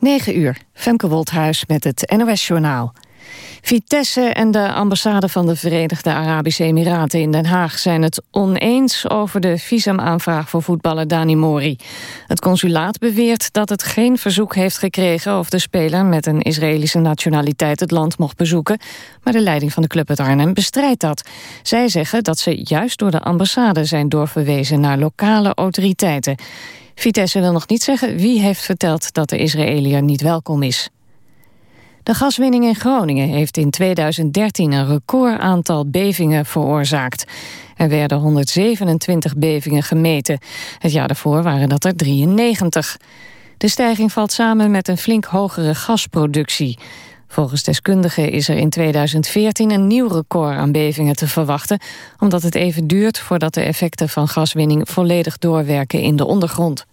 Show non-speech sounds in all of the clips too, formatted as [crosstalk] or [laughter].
9 uur, Femke Wolthuis met het NOS-journaal. Vitesse en de ambassade van de Verenigde Arabische Emiraten in Den Haag zijn het oneens over de visumaanvraag voor voetballer Dani Mori. Het consulaat beweert dat het geen verzoek heeft gekregen of de speler met een Israëlische nationaliteit het land mocht bezoeken, maar de leiding van de club uit Arnhem bestrijdt dat. Zij zeggen dat ze juist door de ambassade zijn doorverwezen naar lokale autoriteiten. Vitesse wil nog niet zeggen wie heeft verteld dat de Israëliër niet welkom is. De gaswinning in Groningen heeft in 2013 een record aantal bevingen veroorzaakt. Er werden 127 bevingen gemeten. Het jaar daarvoor waren dat er 93. De stijging valt samen met een flink hogere gasproductie. Volgens deskundigen is er in 2014 een nieuw record aan bevingen te verwachten... omdat het even duurt voordat de effecten van gaswinning volledig doorwerken in de ondergrond.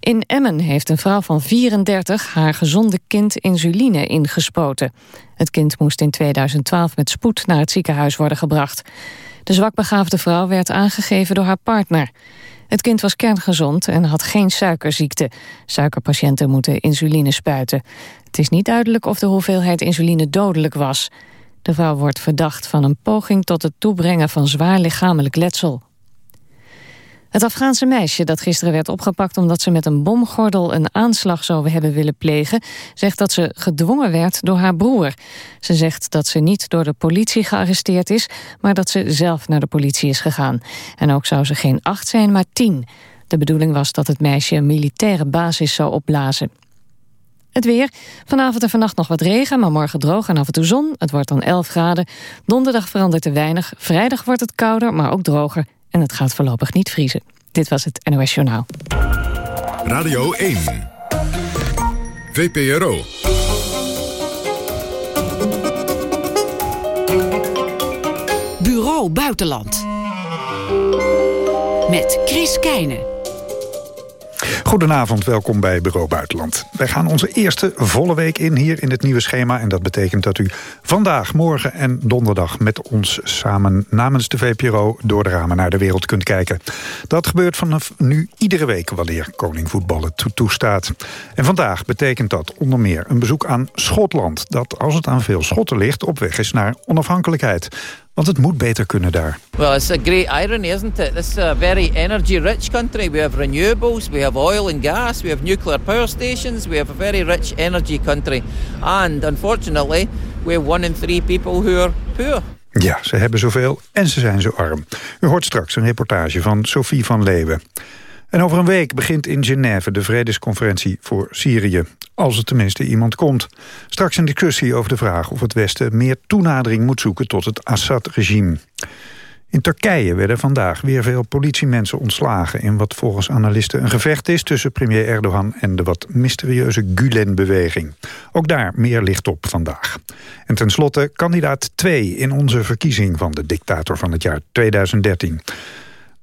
In Emmen heeft een vrouw van 34 haar gezonde kind insuline ingespoten. Het kind moest in 2012 met spoed naar het ziekenhuis worden gebracht. De zwakbegaafde vrouw werd aangegeven door haar partner. Het kind was kerngezond en had geen suikerziekte. Suikerpatiënten moeten insuline spuiten. Het is niet duidelijk of de hoeveelheid insuline dodelijk was. De vrouw wordt verdacht van een poging tot het toebrengen van zwaar lichamelijk letsel. Het Afghaanse meisje dat gisteren werd opgepakt omdat ze met een bomgordel een aanslag zou hebben willen plegen, zegt dat ze gedwongen werd door haar broer. Ze zegt dat ze niet door de politie gearresteerd is, maar dat ze zelf naar de politie is gegaan. En ook zou ze geen acht zijn, maar tien. De bedoeling was dat het meisje een militaire basis zou opblazen. Het weer. Vanavond en vannacht nog wat regen, maar morgen droog en af en toe zon. Het wordt dan 11 graden. Donderdag verandert er weinig. Vrijdag wordt het kouder, maar ook droger en het gaat voorlopig niet vriezen. Dit was het NOS Journaal. Radio 1. VPRO. Bureau Buitenland. Met Chris Keijnen. Goedenavond, welkom bij Bureau Buitenland. Wij gaan onze eerste volle week in hier in het nieuwe schema. En dat betekent dat u vandaag, morgen en donderdag... met ons samen namens de VPRO door de ramen naar de wereld kunt kijken. Dat gebeurt vanaf nu iedere week wanneer koning voetballen toestaat. En vandaag betekent dat onder meer een bezoek aan Schotland... dat, als het aan veel Schotten ligt, op weg is naar onafhankelijkheid. Want het moet beter kunnen daar. Well, it's a great irony, isn't it? This is a very energy-rich country. We have renewables, we have oil and gas, we have nuclear power stations, we have a very rich energy country. And unfortunately, we have one in three people who are poor. Ja, ze hebben zoveel en ze zijn zo arm. U hoort straks een reportage van Sophie van Leeuwen. En over een week begint in Genève de vredesconferentie voor Syrië. Als er tenminste iemand komt. Straks een discussie over de vraag of het Westen meer toenadering moet zoeken tot het Assad-regime. In Turkije werden vandaag weer veel politiemensen ontslagen... in wat volgens analisten een gevecht is tussen premier Erdogan... en de wat mysterieuze Gulen-beweging. Ook daar meer licht op vandaag. En tenslotte kandidaat 2 in onze verkiezing van de dictator van het jaar 2013.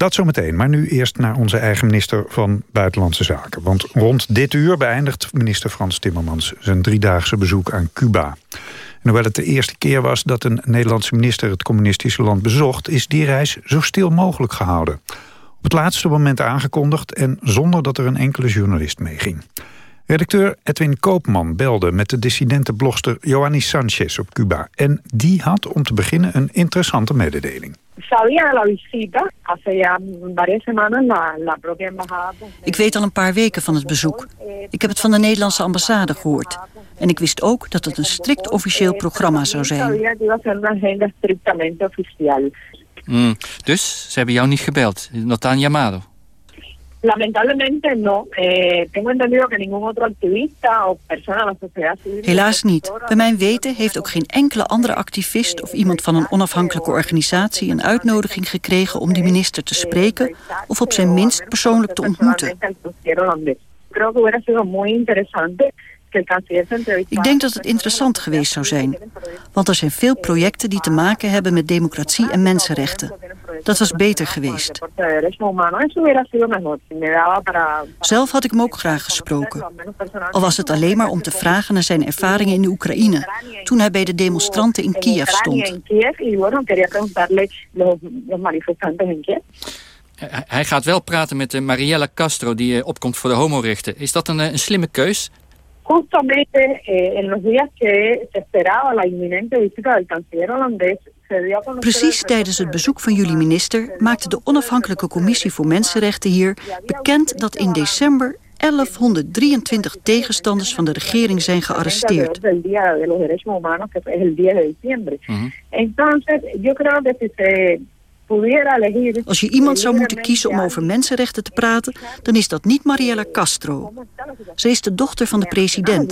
Dat zometeen, maar nu eerst naar onze eigen minister van Buitenlandse Zaken. Want rond dit uur beëindigt minister Frans Timmermans... zijn driedaagse bezoek aan Cuba. En hoewel het de eerste keer was dat een Nederlandse minister... het communistische land bezocht, is die reis zo stil mogelijk gehouden. Op het laatste moment aangekondigd en zonder dat er een enkele journalist meeging. Redacteur Edwin Koopman belde met de dissidente blogster Joanny Sanchez op Cuba. En die had om te beginnen een interessante mededeling. Ik weet al een paar weken van het bezoek. Ik heb het van de Nederlandse ambassade gehoord. En ik wist ook dat het een strikt officieel programma zou zijn. Mm, dus ze hebben jou niet gebeld? Notan llamado? Lamentablemente no. Eh, tengo entendido que ningún otro activista o persona de la sociedad civil... Helaas niet. Bij mijn weten heeft ook geen enkele andere activist... of iemand van een onafhankelijke organisatie... een uitnodiging gekregen om die minister te spreken... of op zijn minst persoonlijk te ontmoeten. Creo que hubiera sido muy interesante ik denk dat het interessant geweest zou zijn. Want er zijn veel projecten die te maken hebben met democratie en mensenrechten. Dat was beter geweest. Zelf had ik hem ook graag gesproken. Al was het alleen maar om te vragen naar zijn ervaringen in de Oekraïne... toen hij bij de demonstranten in Kiev stond. hij gaat wel praten met Mariella Castro, die opkomt voor de homorechten. Is dat een, een slimme keus? Justamente eh, en los días que se esperaba la inminente visita del canciller holandés Precies tijdens het bezoek van jullie minister maakte de onafhankelijke commissie voor mensenrechten hier bekend dat in december 1123 tegenstanders van de regering zijn gearresteerd. Als je iemand zou moeten kiezen om over mensenrechten te praten, dan is dat niet Mariella Castro. Ze is de dochter van de president.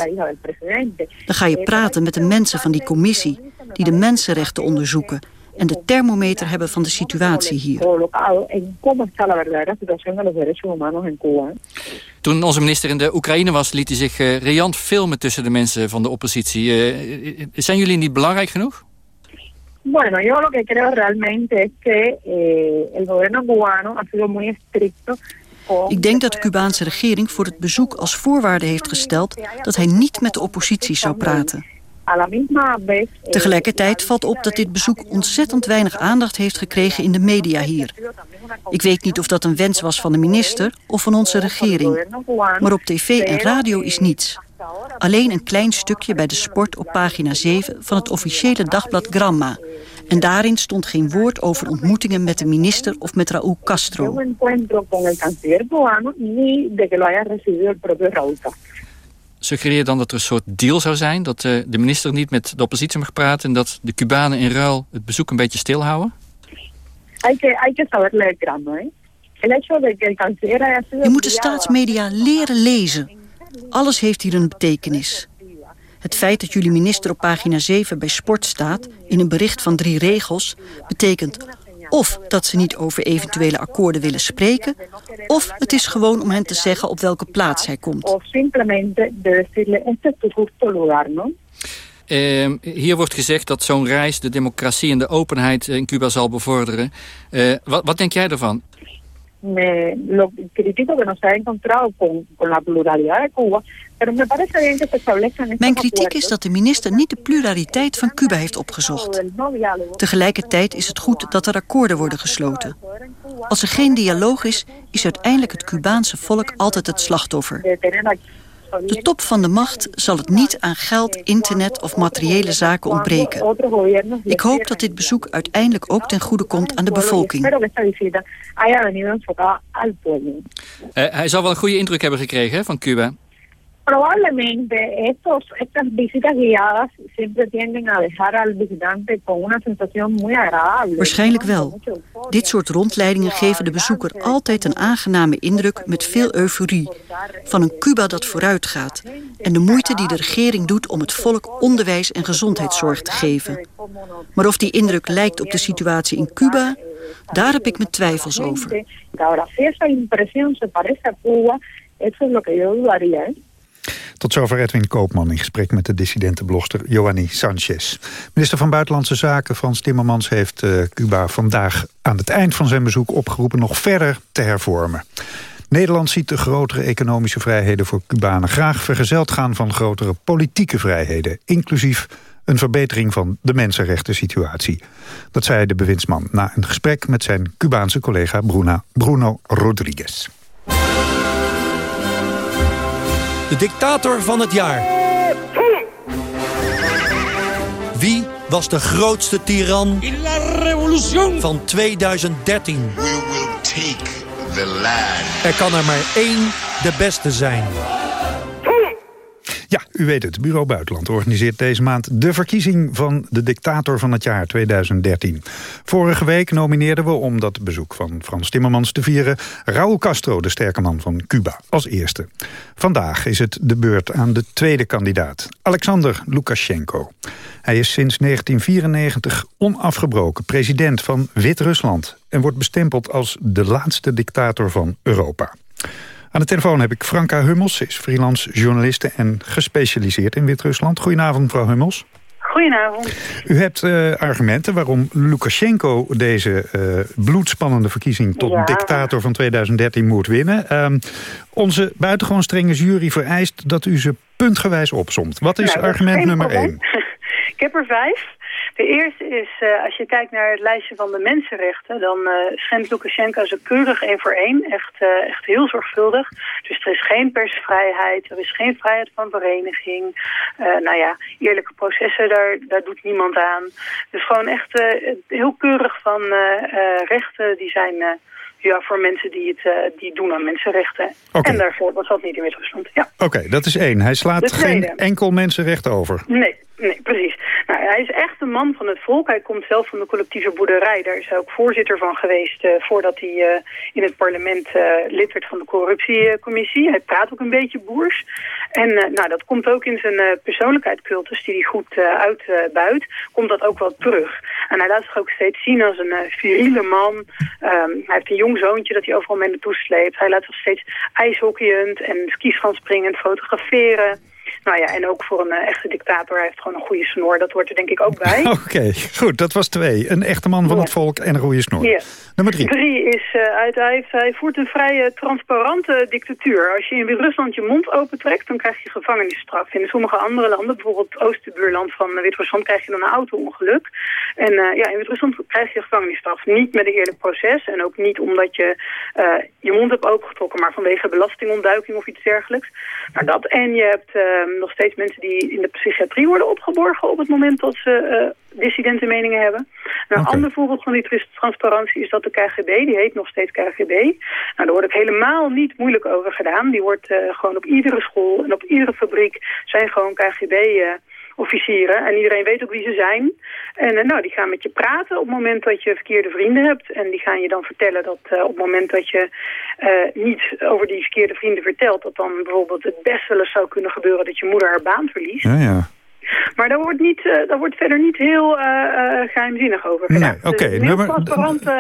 Dan ga je praten met de mensen van die commissie, die de mensenrechten onderzoeken en de thermometer hebben van de situatie hier. Toen onze minister in de Oekraïne was, liet hij zich uh, riant filmen tussen de mensen van de oppositie. Uh, zijn jullie niet belangrijk genoeg? Bueno, yo lo que creo realmente es que eh, el gobierno cubano ha sido muy estricto ik denk dat de Cubaanse regering voor het bezoek als voorwaarde heeft gesteld dat hij niet met de oppositie zou praten. Tegelijkertijd valt op dat dit bezoek ontzettend weinig aandacht heeft gekregen in de media hier. Ik weet niet of dat een wens was van de minister of van onze regering. Maar op tv en radio is niets. Alleen een klein stukje bij de sport op pagina 7 van het officiële dagblad Gramma. En daarin stond geen woord over ontmoetingen met de minister of met Raúl Castro. Suggereer je dan dat er een soort deal zou zijn? Dat uh, de minister niet met de oppositie mag praten... en dat de Cubanen in ruil het bezoek een beetje stilhouden? Je moet de staatsmedia leren lezen. Alles heeft hier een betekenis. Het feit dat jullie minister op pagina 7 bij Sport staat... in een bericht van drie regels... betekent of dat ze niet over eventuele akkoorden willen spreken... of het is gewoon om hen te zeggen op welke plaats hij komt. Uh, hier wordt gezegd dat zo'n reis de democratie en de openheid in Cuba zal bevorderen. Uh, wat, wat denk jij ervan? Me lo critico que no se ha encontrado con, con la pluralidad de Cuba, pero me parece bien que se establezcan Mijn kritiek is dat de minister niet de pluraliteit van Cuba heeft opgezocht. Tegelijkertijd is het goed dat er akkoorden worden gesloten. Als er geen dialoog is, is uiteindelijk het Cubaanse volk altijd het slachtoffer. De top van de macht zal het niet aan geld, internet of materiële zaken ontbreken. Ik hoop dat dit bezoek uiteindelijk ook ten goede komt aan de bevolking. Uh, hij zal wel een goede indruk hebben gekregen van Cuba. Probablemente estos, estas visitas guiadas siempre tienden a dejar al visitante con una sensación muy agradable. Waarschijnlijk wel. Dit soort rondleidingen geven de bezoeker altijd een aangename indruk met veel euforie. Van een Cuba dat vooruit gaat. En de moeite die de regering doet om het volk onderwijs en gezondheidszorg te geven. Maar of die indruk lijkt op de situatie in Cuba, daar heb ik mijn twijfels over. Tot zover Edwin Koopman in gesprek met de dissidentenblogster Joanny Sanchez. Minister van Buitenlandse Zaken Frans Timmermans heeft uh, Cuba vandaag aan het eind van zijn bezoek opgeroepen nog verder te hervormen. Nederland ziet de grotere economische vrijheden voor Cubanen graag vergezeld gaan van grotere politieke vrijheden, inclusief een verbetering van de mensenrechten situatie. Dat zei de bewindsman na een gesprek met zijn Cubaanse collega Bruno Rodriguez. De dictator van het jaar. Wie was de grootste tiran van 2013? Er kan er maar één de beste zijn. Ja, u weet het. Bureau Buitenland organiseert deze maand de verkiezing van de dictator van het jaar 2013. Vorige week nomineerden we, om dat bezoek van Frans Timmermans te vieren... Raúl Castro, de sterke man van Cuba, als eerste. Vandaag is het de beurt aan de tweede kandidaat, Alexander Lukashenko. Hij is sinds 1994 onafgebroken president van Wit-Rusland... en wordt bestempeld als de laatste dictator van Europa. Aan de telefoon heb ik Franka Hummels. Ze is freelance journaliste en gespecialiseerd in Wit-Rusland. Goedenavond, mevrouw Hummels. Goedenavond. U hebt uh, argumenten waarom Lukashenko deze uh, bloedspannende verkiezing... tot dictator van 2013 moet winnen. Uh, onze buitengewoon strenge jury vereist dat u ze puntgewijs opsomt. Wat is nou, argument nummer één? [laughs] Ik heb er vijf. De eerste is, uh, als je kijkt naar het lijstje van de mensenrechten... dan uh, schendt Lukashenko ze keurig één voor één. Echt, uh, echt heel zorgvuldig. Dus er is geen persvrijheid, er is geen vrijheid van vereniging. nou ja, eerlijke processen, daar, daar doet niemand aan. Dus gewoon echt heel keurig van rechten die zijn ja, voor mensen die het die doen aan mensenrechten. En daarvoor was dat niet in Wit-Rusland. Ja. Oké, dat is één. Hij slaat geen enkel mensenrecht over. Nee, Nee, precies. Nou, hij is echt een man van het volk. Hij komt zelf van de collectieve boerderij. Daar is hij ook voorzitter van geweest uh, voordat hij uh, in het parlement uh, lid werd van de corruptiecommissie. Hij praat ook een beetje boers. En nou, dat komt ook in zijn persoonlijkheidscultus, die hij goed uitbuit, komt dat ook wel terug. En hij laat zich ook steeds zien als een viriele man. Um, hij heeft een jong zoontje dat hij overal mee naartoe sleept. Hij laat zich steeds ijshockeyend en skischanspringend fotograferen. Nou ja, en ook voor een uh, echte dictator, hij heeft gewoon een goede snor. Dat hoort er denk ik ook bij. [laughs] Oké, goed. Dat was twee. Een echte man van het volk en een goede snor. Ja. Nummer drie. Drie is, uh, uit, hij, hij, voert een vrij transparante dictatuur. Als je in Rusland je mond opentrekt, dan krijg je gevangenisstraf. In sommige andere landen, bijvoorbeeld het oostenbuurland van Wit-Rusland, krijg je dan een auto-ongeluk. En uh, ja, in Wit-Rusland krijg je gevangenisstraf. Niet met een eerlijk proces en ook niet omdat je je mond hebt opengetrokken, maar vanwege belastingontduiking of iets dergelijks. Maar dat en je hebt Ehm, nog steeds mensen die in de psychiatrie worden opgeborgen op het moment dat ze uh, dissidente meningen hebben. een ander voorbeeld van die transparantie is dat de KGB, die heet nog steeds KGB. Nou, daar wordt ook helemaal niet moeilijk over gedaan. Die wordt uh, gewoon op iedere school en op iedere fabriek zijn gewoon KGB... Eh, officieren. En iedereen weet ook wie ze zijn. En uh, nou, die gaan met je praten op het moment dat je verkeerde vrienden hebt. En die gaan je dan vertellen dat uh, op het moment dat je uh, niet over die verkeerde vrienden vertelt... dat dan bijvoorbeeld het best wel eens zou kunnen gebeuren dat je moeder haar baan verliest. Ja, ja. Maar daar wordt, niet, uh, daar wordt verder niet heel geheimzinnig over gedaan. Nee, oké. Okay. Nummer,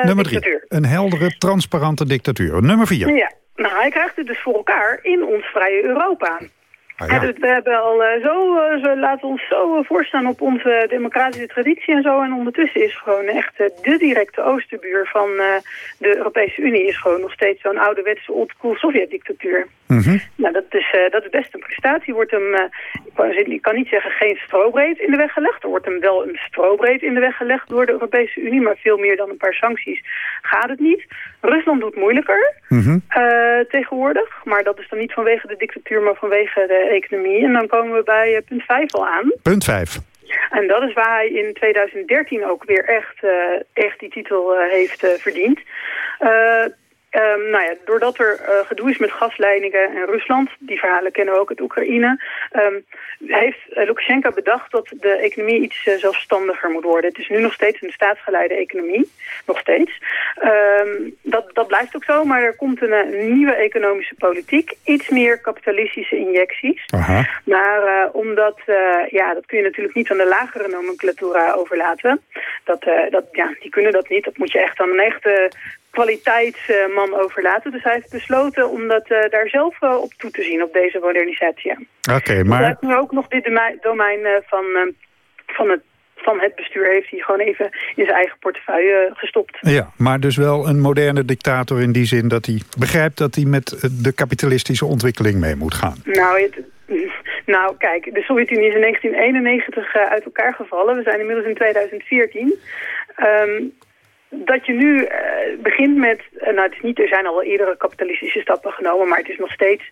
nummer drie. Een heldere, transparante dictatuur. Nummer vier. Ja. Nou, hij krijgt het dus voor elkaar in ons vrije Europa. Ah, ja. we hebben al uh, zo, uh, zo, laten ons zo uh, voorstaan op onze democratische traditie en zo. En ondertussen is gewoon echt de directe oosterbuur van de Europese Unie... is gewoon nog steeds zo'n ouderwetse oldschool Sovjet-dictatuur. Mm Nou, dat is, dat is best een prestatie. Wordt hem, ik kan niet zeggen geen strobreed in de weg gelegd. Er wordt hem wel een strobreed in de weg gelegd door de Europese Unie... maar veel meer dan een paar sancties gaat het niet. Rusland doet moeilijker mm tegenwoordig. Maar dat is dan niet vanwege de dictatuur, maar vanwege de economie. En dan komen we bij uh, punt 5 al aan. Punt 5. En dat is waar hij in 2013 ook weer echt, uh, echt die titel heeft verdiend. Um, nou ja, doordat er uh, gedoe is met gasleidingen en Rusland, die verhalen kennen we ook uit Oekraïne, um, heeft uh, Lukashenko bedacht dat de economie iets uh, zelfstandiger moet worden. Het is nu nog steeds een staatsgeleide economie, nog steeds. Um, dat, dat blijft ook zo, maar er komt een, nieuwe economische politiek, iets meer kapitalistische injecties. Aha. Maar omdat, ja, dat kun je natuurlijk niet aan de lagere nomenclatura overlaten. Dat, dat, ja, die kunnen dat niet. Dat moet je echt aan een echte kwaliteitsman overlaten. Dus hij heeft besloten om dat, uh, daar zelf uh, op toe te zien, op deze modernisatie. Oké, okay, maar... Ook nog dit domein uh, van, van, het, van het bestuur heeft hij gewoon even in zijn eigen portefeuille gestopt. Ja, maar dus wel een moderne dictator in die zin dat hij begrijpt dat hij met de kapitalistische ontwikkeling mee moet gaan. Nou, het, [laughs] nou kijk, de Sovjet-Unie is in 1991 uit elkaar gevallen. We zijn inmiddels in 2014. Um, dat je nu uh, begint met, uh, nou het is niet, er zijn al eerdere kapitalistische stappen genomen, maar het is nog steeds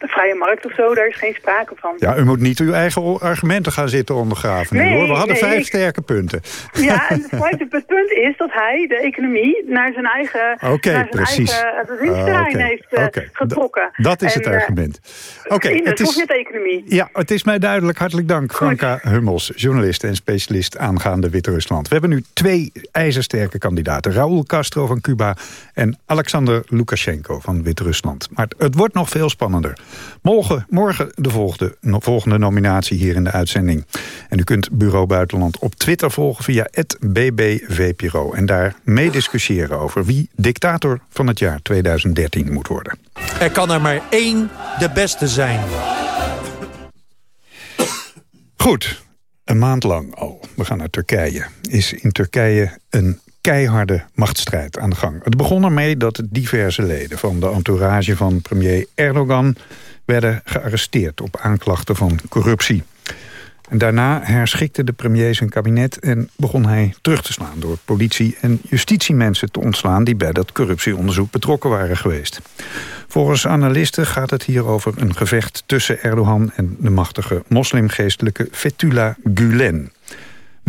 de vrije markt of zo, daar is geen sprake van. Ja, u moet niet uw eigen argumenten gaan zitten ondergraven nee, hoor. We hadden vijf sterke punten. Ja, [laughs] en het punt is dat hij de economie naar zijn eigen, okay, naar zijn precies. eigen uh, heeft uh, getrokken. dat is het uh, argument. Oké, het is economie. Ja, het is mij duidelijk. Hartelijk dank, Franka Hummels, journalist en specialist aangaande Wit-Rusland. We hebben nu twee ijzersterke kandidaten. Raúl Castro van Cuba en Alexander Lukashenko van Wit-Rusland. Maar het wordt nog veel spannender. Morgen, morgen de volgende, volgende nominatie hier in de uitzending. En u kunt Bureau Buitenland op Twitter volgen via het BBVPRO. En daar meediscussiëren over wie dictator van het jaar 2013 moet worden. Er kan er maar één de beste zijn. Goed, een maand lang al, we gaan naar Turkije, is in Turkije een keiharde machtsstrijd aan de gang. Het begon ermee dat diverse leden van de entourage van premier Erdogan... werden gearresteerd op aanklachten van corruptie. En daarna herschikte de premier zijn kabinet en begon hij terug te slaan... door politie- en justitiemensen te ontslaan... die bij dat corruptieonderzoek betrokken waren geweest. Volgens analisten gaat het hier over een gevecht tussen Erdogan... en de machtige moslimgeestelijke Fethullah Gulen.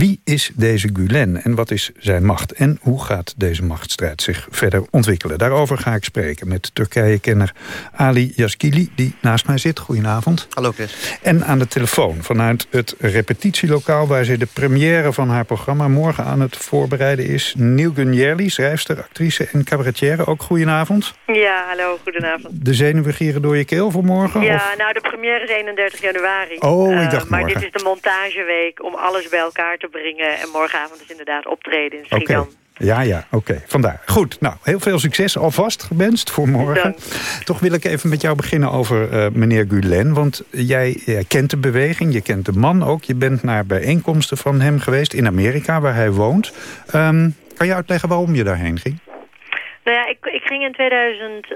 Wie is deze Gulen en wat is zijn macht? En hoe gaat deze machtsstrijd zich verder ontwikkelen? Daarover ga ik spreken met Turkije-kenner Ali Yaskili... die naast mij zit. Goedenavond. Hallo Chris. En aan de telefoon vanuit het repetitielokaal... waar ze de première van haar programma morgen aan het voorbereiden is... Nilgun Yerli, schrijfster, actrice en cabaretière. Ook goedenavond. Ja, hallo, goedenavond. De zenuwen gieren door je keel voor morgen? Ja, of? nou de première is 31 januari. Oh, ik dacht uh, Maar morgen. dit is de montageweek om alles bij elkaar te brengen. En morgenavond is inderdaad optreden in Schiedam. Ja, ja, oké. Vandaar. Goed, nou, heel veel succes alvast gewenst voor morgen. Dank. Toch wil ik even met jou beginnen over uh, meneer Gulen. Want jij, jij, kent de beweging, je kent de man ook. Je bent naar bijeenkomsten van hem geweest in Amerika, waar hij woont. Um, kan je uitleggen waarom je daarheen ging? Nou ja, ik, ik ging in 2006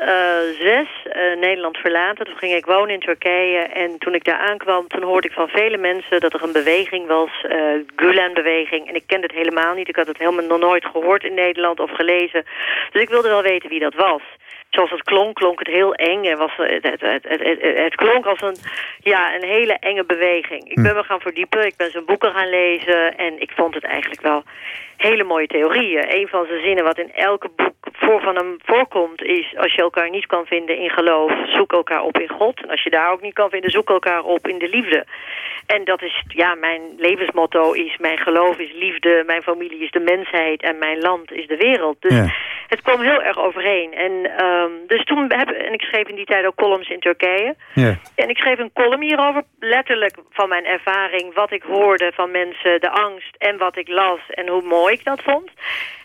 uh, Nederland verlaten. Toen ging ik wonen in Turkije. En toen ik daar aankwam, toen hoorde ik van vele mensen dat er een beweging was. Uh, Gulen-beweging. En ik kende het helemaal niet. Ik had het helemaal nog nooit gehoord in Nederland of gelezen. Dus ik wilde wel weten wie dat was zoals het klonk, klonk het heel eng. En was, het, het, het, het, het klonk als een, ja, een hele enge beweging. Ik ben me gaan verdiepen, ik ben zijn boeken gaan lezen... en ik vond het eigenlijk wel hele mooie theorieën. Een van zijn zinnen wat in elke boek voor van hem voorkomt... is als je elkaar niet kan vinden in geloof, zoek elkaar op in God. En als je daar ook niet kan vinden, zoek elkaar op in de liefde. En dat is, ja, mijn levensmotto is... mijn geloof is liefde, mijn familie is de mensheid... en mijn land is de wereld. Dus Ja. het kwam heel erg overeen. En um, dus toen heb en ik schreef in die tijd ook columns in Turkije. Ja. En ik schreef een column hierover, letterlijk van mijn ervaring... wat ik hoorde van mensen, de angst en wat ik las... en hoe mooi ik dat vond.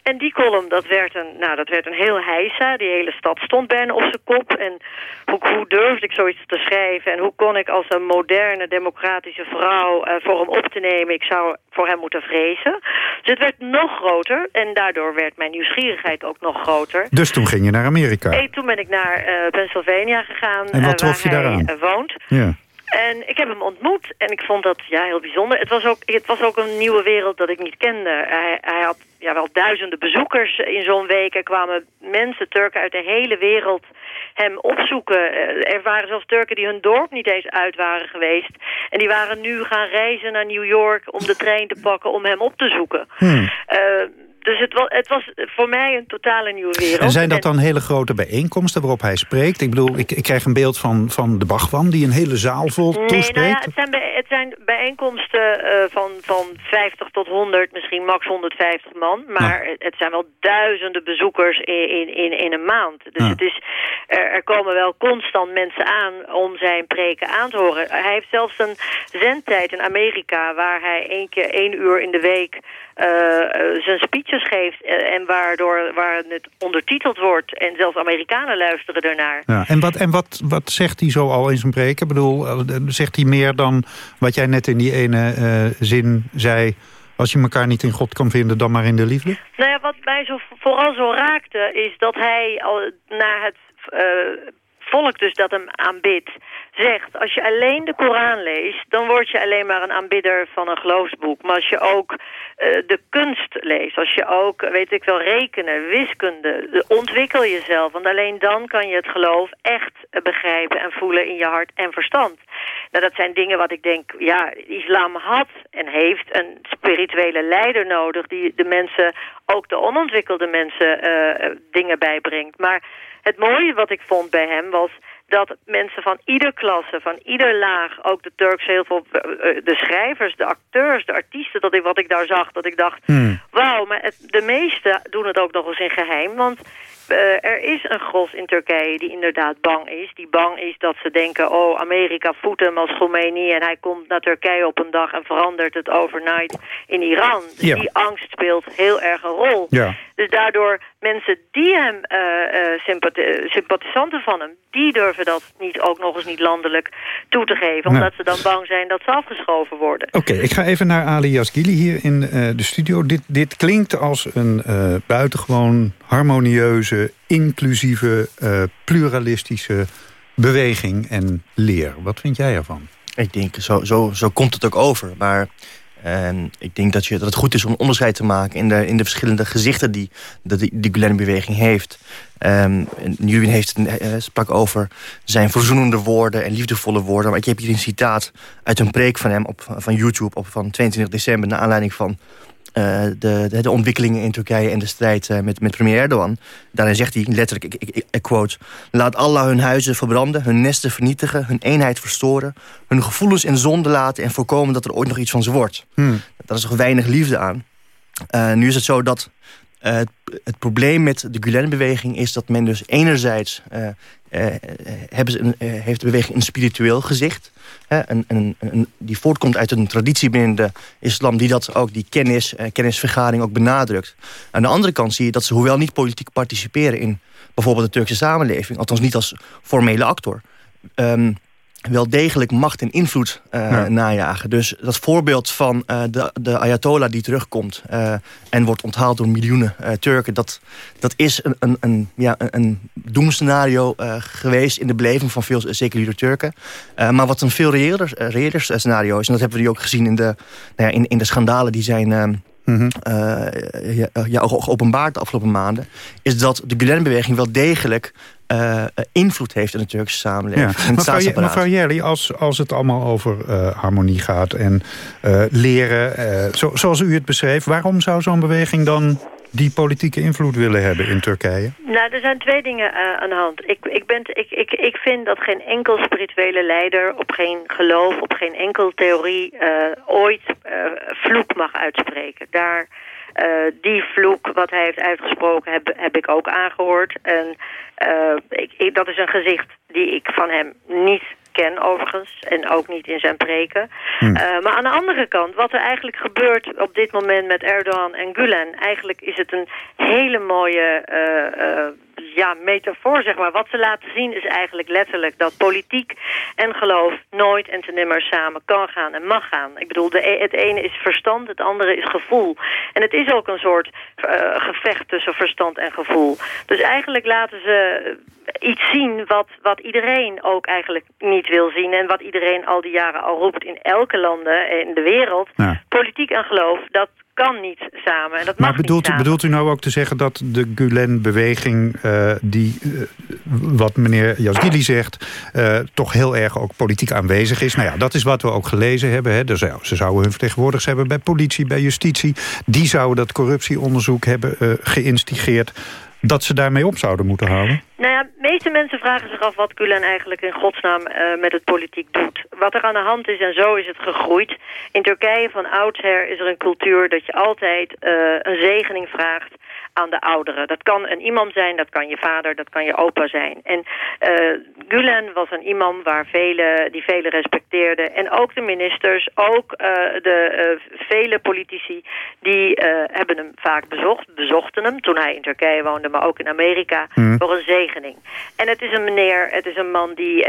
En die column, dat werd een, nou, dat werd een heel heisa. Die hele stad stond bijna op zijn kop. En hoe, hoe durfde ik zoiets te schrijven? En hoe kon ik als een moderne, democratische vrouw uh, voor hem op te nemen? Ik zou voor hem moeten vrezen. Dus het werd nog groter. En daardoor werd mijn nieuwsgierigheid ook nog groter. Dus toen ging je naar Amerika. Toen ben ik naar uh, Pennsylvania gegaan. En wat uh, trof je waar daaraan? hij woont. Ja. En ik heb hem ontmoet en ik vond dat ja, heel bijzonder. Het was ook, het was ook een nieuwe wereld dat ik niet kende. Hij, hij had ja, wel duizenden bezoekers in zo'n week. Er kwamen mensen, Turken uit de hele wereld, hem opzoeken. Er waren zelfs Turken die hun dorp niet eens uit waren geweest. En die waren nu gaan reizen naar New York om de trein te pakken om hem op te zoeken. Hmm. Uh, dus het was, het was voor mij een totale nieuwe wereld. En zijn dat dan hele grote bijeenkomsten waarop hij spreekt? Ik bedoel, ik, ik krijg een beeld van, van de Bachwan die een hele zaal vol nee, toespreekt. Nou ja, het, zijn bij, het zijn bijeenkomsten uh, van, van 50 tot 100, misschien max 150 man. Maar het zijn wel duizenden bezoekers in, in, in, in een maand. Dus het is, er, er, komen wel constant mensen aan om zijn preken aan te horen. Hij heeft zelfs een zendtijd in Amerika waar hij één keer één uur in de week... Uh, uh, zijn speeches geeft uh, en waardoor waar het ondertiteld wordt. En zelfs Amerikanen luisteren ernaar. Ja, en wat, en wat, wat zegt hij zo al in zijn preek? Ik bedoel, zegt hij meer dan wat jij net in die ene zin zei... als je elkaar niet in God kan vinden, dan maar in de liefde? Nou ja, wat mij zo, vooral zo raakte, is dat hij al naar het volk dus dat hem aanbidt zegt... als je alleen de Koran leest, dan word je alleen maar een aanbidder van een geloofsboek. Maar als je ook uh, de kunst leest, als je ook, weet ik wel, rekenen, wiskunde... ontwikkel jezelf, want alleen dan kan je het geloof echt begrijpen... en voelen in je hart en verstand. Nou, dat zijn dingen wat ik denk, ja, islam had en heeft een spirituele leider nodig... die de mensen, ook de onontwikkelde mensen, uh, dingen bijbrengt. Maar het mooie wat ik vond bij hem was dat mensen van ieder klasse, van ieder laag... ook de Turks heel veel, de schrijvers, de acteurs, de artiesten... Dat ik, wat ik daar zag, dat ik dacht... Hmm. wauw, maar het, de meesten doen het ook nog eens in geheim... want uh, er is een gros in Turkije die inderdaad bang is. Die bang is dat ze denken... oh, Amerika voedt hem als Khomeini... en hij komt naar Turkije op een dag en verandert het overnight in Iran. Dus ja. die angst speelt heel erg een rol. Ja. Dus daardoor mensen die hem, uh, uh, sympath sympathisanten van hem... die durven dat niet, ook nog eens niet landelijk toe te geven... omdat nou. ze dan bang zijn dat ze afgeschoven worden. Oké, okay, ik ga even naar Ali Yazgili hier in uh, de studio. Dit, dit klinkt als een buitengewoon harmonieuze, inclusieve, pluralistische beweging en leer. Wat vind jij ervan? Ik denk, zo, zo, zo komt het ook over. Maar ik denk dat, je, dat het goed is om onderscheid te maken... in de, in de verschillende gezichten die de, die Gulen-beweging heeft. Um, heeft, uh, sprak over zijn verzoenende woorden en liefdevolle woorden. Maar ik heb hier een citaat uit een preek van hem op, van YouTube... Op, van 22 december, naar aanleiding van uh, de, de, de, ontwikkelingen in Turkije en de strijd uh, met, met premier Erdogan. Daarin zegt hij letterlijk, ik, ik, ik, quote... Laat Allah hun huizen verbranden, hun nesten vernietigen... hun eenheid verstoren, hun gevoelens in zonde laten... en voorkomen dat er ooit nog iets van ze wordt. Hmm. Daar is nog weinig liefde aan. Uh, nu is het zo dat het, het, probleem met de Gulen-beweging is dat men dus enerzijds... hebben ze een, heeft de beweging een spiritueel gezicht een, een, die voortkomt uit een traditie binnen de islam... die dat ook, die kennis, kennisvergaring ook benadrukt. Aan de andere kant zie je dat ze, hoewel niet politiek participeren... in bijvoorbeeld de Turkse samenleving, althans niet als formele actor... Um, wel degelijk macht en invloed uh, najagen. Dus dat voorbeeld van uh, de, de Ayatollah die terugkomt... Uh, en wordt onthaald door miljoenen Turken... dat, dat is een, een, een, ja, een doemscenario geweest in de beleving van veel seculiere Turken. maar wat een veel reëler, reëler scenario is... en dat hebben we nu ook gezien in de, nou ja, in, in de schandalen die zijn... Ja, ja, geopenbaard de afgelopen maanden... is dat de Gulen-beweging wel degelijk uh, invloed heeft in de Turkse samenleving. Ja. Mevrouw, mevrouw Jerli, als, als het allemaal over uh, harmonie gaat en uh, leren... Zo, zoals u het beschreef, waarom zou zo'n beweging dan die politieke invloed willen hebben in Turkije? Nou, er zijn twee dingen aan de hand. Ik, ik, ben, ik, ik, ik vind dat geen enkel spirituele leider op geen geloof, op geen enkel theorie ooit vloek mag uitspreken. Daar uh, die vloek wat hij heeft uitgesproken heb, heb ik ook aangehoord. En uh, ik, ik, dat is een gezicht die ik van hem niet ken overigens. En ook niet in zijn preken. Hmm. Uh, maar aan de andere kant, wat er eigenlijk gebeurt op dit moment met Erdogan en Gulen... eigenlijk is het een hele mooie ja, metafoor, zeg maar. Wat ze laten zien is eigenlijk letterlijk dat politiek en geloof nooit en te nimmer samen kan gaan en mag gaan. Ik bedoel, de, e-, het ene is verstand, het andere is gevoel. En het is ook een soort uh, gevecht tussen verstand en gevoel. Dus eigenlijk laten ze iets zien wat, wat iedereen ook eigenlijk niet wil zien... en wat iedereen al die jaren al roept in elke landen in de wereld. Politiek en geloof, dat kan niet samen. En dat maar mag bedoelt, niet bedoelt u nou ook te zeggen dat de Gulen-beweging... Uh, die, uh, wat meneer Jasgili zegt, uh, toch heel erg ook politiek aanwezig is? Nou ja, dat is wat we ook gelezen hebben. Hè. Ze zouden hun vertegenwoordigers hebben bij politie, bij justitie. Die zouden dat corruptieonderzoek hebben geïnstigeerd dat ze daarmee op zouden moeten houden? Nou ja, de meeste mensen vragen zich af wat Gulen eigenlijk in godsnaam uh, met het politiek doet. Wat er aan de hand is, en zo is het gegroeid. In Turkije van oudsher is er een cultuur dat je altijd uh, een zegening vraagt aan de ouderen. Dat kan een imam zijn, dat kan je vader, dat kan je opa zijn. En uh, Gulen was een imam waar vele, die velen respecteerden. En ook de ministers, ook uh, de uh, vele politici, die hebben hem vaak bezocht. Bezochten hem toen hij in Turkije woonde, maar ook in Amerika, mm. voor een zegening. En het is een meneer, het is een man die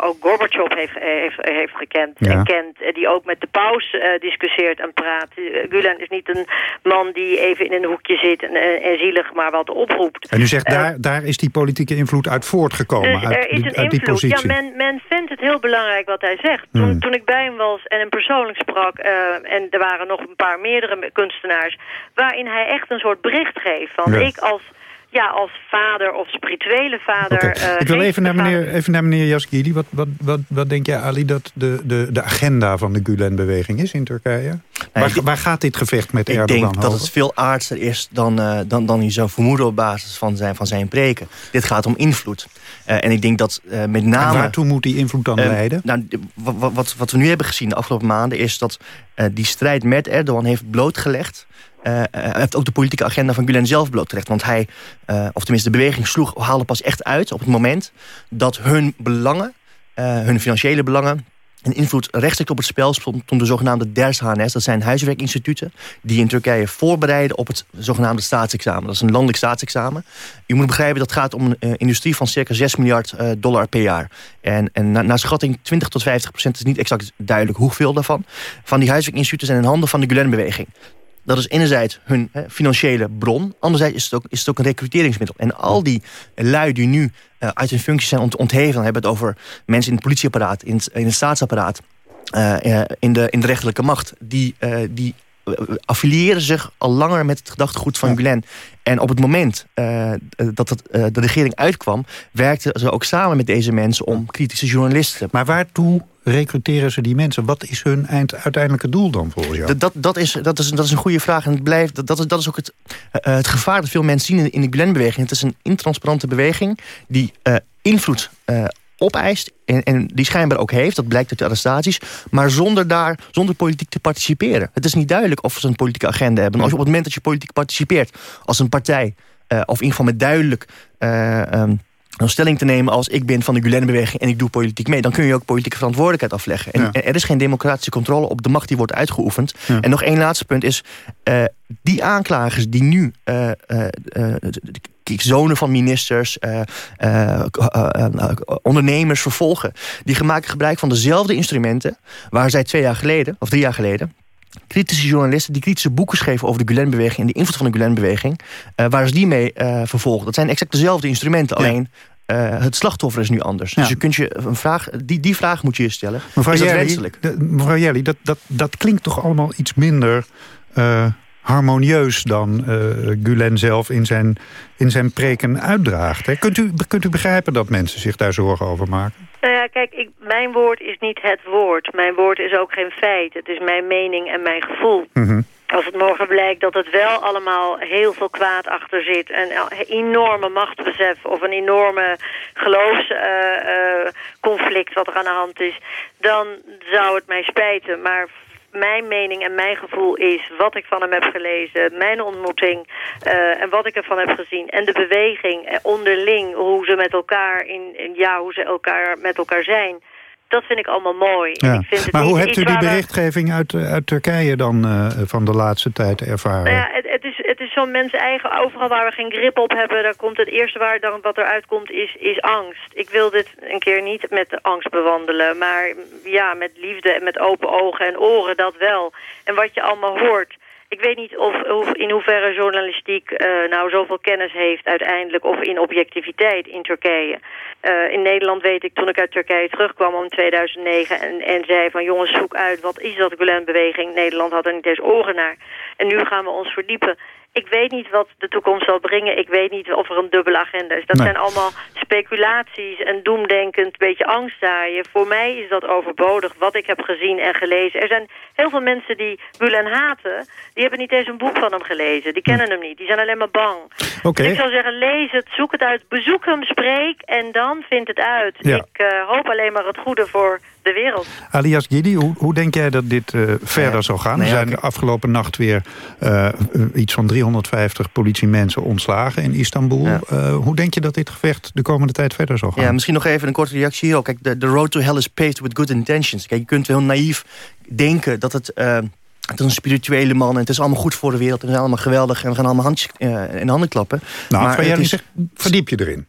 ook Gorbachev heeft, heeft, heeft gekend ja. en kent. Die ook met de paus discussieert en praat. Gulen is niet een man die even in een hoekje zit en, en zielig maar wat oproept. En u zegt, daar, uh, daar is die politieke invloed uit voortgekomen, dus uit, er is een uit die positie. Ja, men, men vindt het heel belangrijk wat hij zegt. Toen, hmm. toen ik bij hem was en hem persoonlijk sprak... Uh, en er waren nog een paar meerdere kunstenaars... waarin hij echt een soort bericht geeft van... Ja. ik als ja, als vader of spirituele vader. Okay. Uh, ik wil even naar, meneer, even naar meneer Yaskili. Wat, wat, wat, wat denk jij, Ali, dat de, de, de agenda van de Gulen-beweging is in Turkije? waar, waar, gaat dit gevecht met ik Erdogan Ik denk dat het veel aardser is dan, uh, dan, dan je zou vermoeden... op basis van zijn, van zijn preken. Dit gaat om invloed. Uh, en ik denk dat met name... En waartoe moet die invloed dan leiden? Nou, wat, wat, wat we nu hebben gezien de afgelopen maanden... is dat die strijd met Erdogan heeft blootgelegd uh, heeft ook de politieke agenda van Gulen zelf blootgelegd. Want hij, uh, of tenminste de beweging sloeg, haalde pas echt uit op het moment dat hun belangen, hun financiële belangen, en invloed rechtstreeks op het spel stond toen de zogenaamde DERS-HNS. Dat zijn huiswerkinstituten die in Turkije voorbereiden op het zogenaamde staatsexamen. Dat is een landelijk staatsexamen. U moet begrijpen dat gaat om een industrie van circa 6 miljard dollar per jaar. En, en naar na schatting 20 tot 50 procent is niet exact duidelijk hoeveel daarvan. Van die huiswerkinstituten zijn in handen van de Gulen-beweging. Dat is enerzijds hun hè, financiële bron. Anderzijds is het, ook, is het ook een recruteringsmiddel. En al die lui die nu uh, uit hun functie zijn ont ontheven... dan hebben we het over mensen in het politieapparaat, in het, in het staatsapparaat... in, de, in de rechterlijke macht... die, die affiliëren zich al langer met het gedachtegoed van Gulen. En op het moment uh, dat het, uh, de regering uitkwam... werkten ze ook samen met deze mensen om kritische journalisten. Maar waartoe recruteren ze die mensen? Wat is hun eind, uiteindelijke doel dan volgens jou? Dat, dat, is, dat, is, dat is een goede vraag. En het blijft, dat, dat, is, dat is ook het, uh, het gevaar dat veel mensen zien in, in de Gulen-beweging. Het is een intransparante beweging die invloed opeist en, en die schijnbaar ook heeft, dat blijkt uit de arrestaties... maar zonder, daar, zonder politiek te participeren. Het is niet duidelijk of ze een politieke agenda hebben. Als je op het moment dat je politiek participeert als een partij... Uh, of in ieder geval met duidelijk... Uh, um, een stelling te nemen als ik ben van de Gulen-beweging en ik doe politiek mee... dan kun je ook politieke verantwoordelijkheid afleggen. En, er is geen democratische controle op de macht die wordt uitgeoefend. En nog één laatste punt is... Uh, die aanklagers die nu uh, uh, zonen van ministers, ondernemers vervolgen... die maken gebruik van dezelfde instrumenten... waar zij twee jaar geleden, of drie jaar geleden kritische journalisten die kritische boeken schreven over de Gulen-beweging... en de invloed van de Gulen-beweging, uh, waar ze die mee uh, vervolgen. Dat zijn exact dezelfde instrumenten, alleen... Uh, het slachtoffer is nu anders. Dus je kunt je een vraag, die, die vraag moet je je stellen. Mevrouw is dat Jelly? De, mevrouw Jelly, dat, dat, dat klinkt toch allemaal iets minder harmonieus dan uh, Gulen zelf in zijn, in zijn preken uitdraagt. Hè? Kunt, u, kunt u begrijpen dat mensen zich daar zorgen over maken? Nou ja, kijk, ik, mijn woord is niet het woord. Mijn woord is ook geen feit. Het is mijn mening en mijn gevoel. Mhm. Als het morgen blijkt dat het wel allemaal heel veel kwaad achter zit... een enorme machtsbesef of een enorme geloofsconflict uh, uh, wat er aan de hand is... dan zou het mij spijten. Maar mijn mening en mijn gevoel is wat ik van hem heb gelezen, mijn ontmoeting uh, en wat ik ervan heb gezien. En de beweging eh, onderling, hoe ze met elkaar in, ja, hoe ze elkaar met elkaar zijn dat vind ik allemaal mooi. Ja. En ik vind het maar hoe hebt u die berichtgeving uit, eh, uit Turkije dan uh, van de laatste tijd ervaren? Nou ja, het, het, is, het is zo'n mensen eigen. Overal waar we geen grip op hebben, daar komt het eerste waar dan wat eruit komt is, is angst. Ik wil dit een keer niet met angst bewandelen, maar ja, met liefde en met open ogen en oren, dat wel. En wat je allemaal hoort ik weet niet of, of in hoeverre journalistiek uh, nou zoveel kennis heeft uiteindelijk... of in objectiviteit in Turkije. Uh, in Nederland weet ik, toen ik uit Turkije terugkwam om 2009... en, en zei van jongens, zoek uit, wat is dat Gulen-beweging? Nederland had er niet eens ogen naar. En nu gaan we ons verdiepen. Ik weet niet wat de toekomst zal brengen. Ik weet niet of er een dubbele agenda is. Dat zijn allemaal speculaties en doemdenkend, een beetje angstzaaien. Voor mij is dat overbodig, wat ik heb gezien en gelezen. Er zijn heel veel mensen die Gulen haten. Die hebben niet eens een boek van hem gelezen. Die kennen hem niet. Die zijn alleen maar bang. Okay. Ik zou zeggen, lees het, zoek het uit, bezoek hem, spreek en dan vind het uit. Ik uh, hoop alleen maar het goede voor de wereld. Alias Gidi, hoe, hoe denk jij dat dit uh, verder zal gaan? er zijn de afgelopen nacht weer uh, iets van 350 politiemensen ontslagen in Istanbul. Uh, hoe denk je dat dit gevecht de komende tijd verder zal gaan? Ja, misschien nog even een korte reactie hier. Kijk, de, de road to hell is paved with good intentions. Kijk, je kunt heel naïef denken dat het... Het is een spirituele man en het is allemaal goed voor de wereld. En we zijn allemaal geweldig en we gaan allemaal handjes uh, in handen klappen. Nou, maar jij is, verdiep je erin.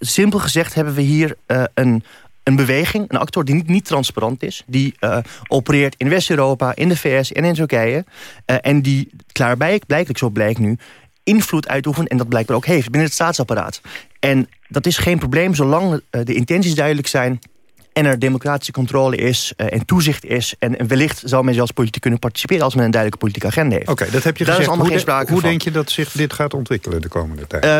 Simpel gezegd hebben we hier uh, een, een beweging, een actor die niet, niet transparant is. Die uh, opereert in West-Europa, in de VS en in Turkije. Uh, en die klaarblijkelijk, zo blijkt nu, invloed uitoefent... en dat blijkbaar ook heeft binnen het staatsapparaat. En dat is geen probleem zolang uh, de intenties duidelijk zijn en er democratische controle is en toezicht is... en wellicht zou men zelfs politiek kunnen participeren... als men een duidelijke politieke agenda heeft. Oké, dat heb je Daar gezegd. Is allemaal hoe geen sprake hoe van. denk je dat zich dit gaat ontwikkelen de komende tijd? Uh,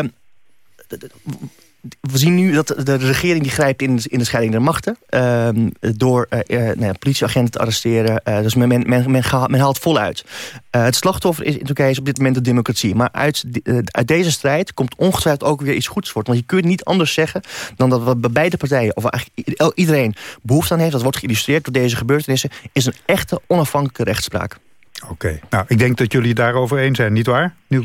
we zien nu dat de regering die grijpt in, in de scheiding der machten. Uh, door uh, nou ja, politieagenten te arresteren. Uh, dus men, men, men, men, men haalt voluit. het slachtoffer is, in Turkije is op dit moment de democratie. Maar uit, uit deze strijd komt ongetwijfeld ook weer iets goeds voort. Want je kunt niet anders zeggen dan dat wat bij beide partijen... of eigenlijk iedereen behoefte aan heeft... dat wordt geïllustreerd door deze gebeurtenissen... is een echte onafhankelijke rechtspraak. Oké, nou, ik denk dat jullie daarover eens zijn, nietwaar, Nieuw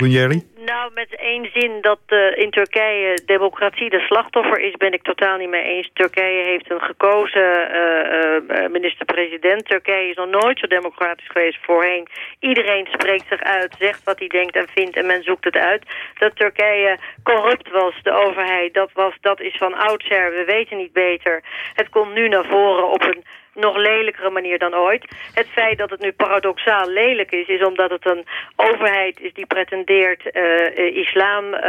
Nou, met één zin dat uh, in Turkije democratie de slachtoffer is... ben ik totaal niet mee eens. Turkije heeft een gekozen uh, uh, minister-president. Turkije is nog nooit zo democratisch geweest voorheen. Iedereen spreekt zich uit, zegt wat hij denkt en vindt... en men zoekt het uit. Dat Turkije corrupt was, de overheid, dat, was, dat is van oudsher. We weten niet beter. Het komt nu naar voren op een nog lelijkere manier dan ooit. Het feit dat het nu paradoxaal lelijk is, is omdat het een overheid is die pretendeert uh, islam uh,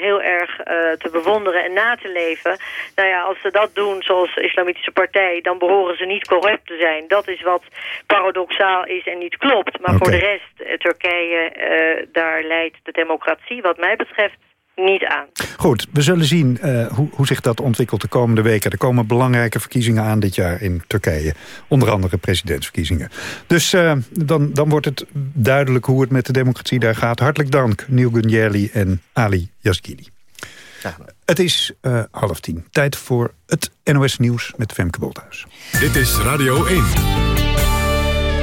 heel erg te bewonderen en na te leven. Nou ja, als ze dat doen zoals de Islamitische Partij, dan behoren ze niet corrupt te zijn. Dat is wat paradoxaal is en niet klopt. Maar voor de rest, Turkije, daar leidt de democratie wat mij betreft niet aan. Goed, we zullen zien uh, hoe, hoe zich dat ontwikkelt de komende weken. Er komen belangrijke verkiezingen aan dit jaar in Turkije. Onder andere presidentsverkiezingen. Dus uh, dan, dan wordt het duidelijk hoe het met de democratie daar gaat. Hartelijk dank, Neil Gunjeli en Ali Yazgili. Ja. Het is uh, half tien. Tijd voor het NOS Nieuws met Femke Bolthuis. Dit is Radio 1.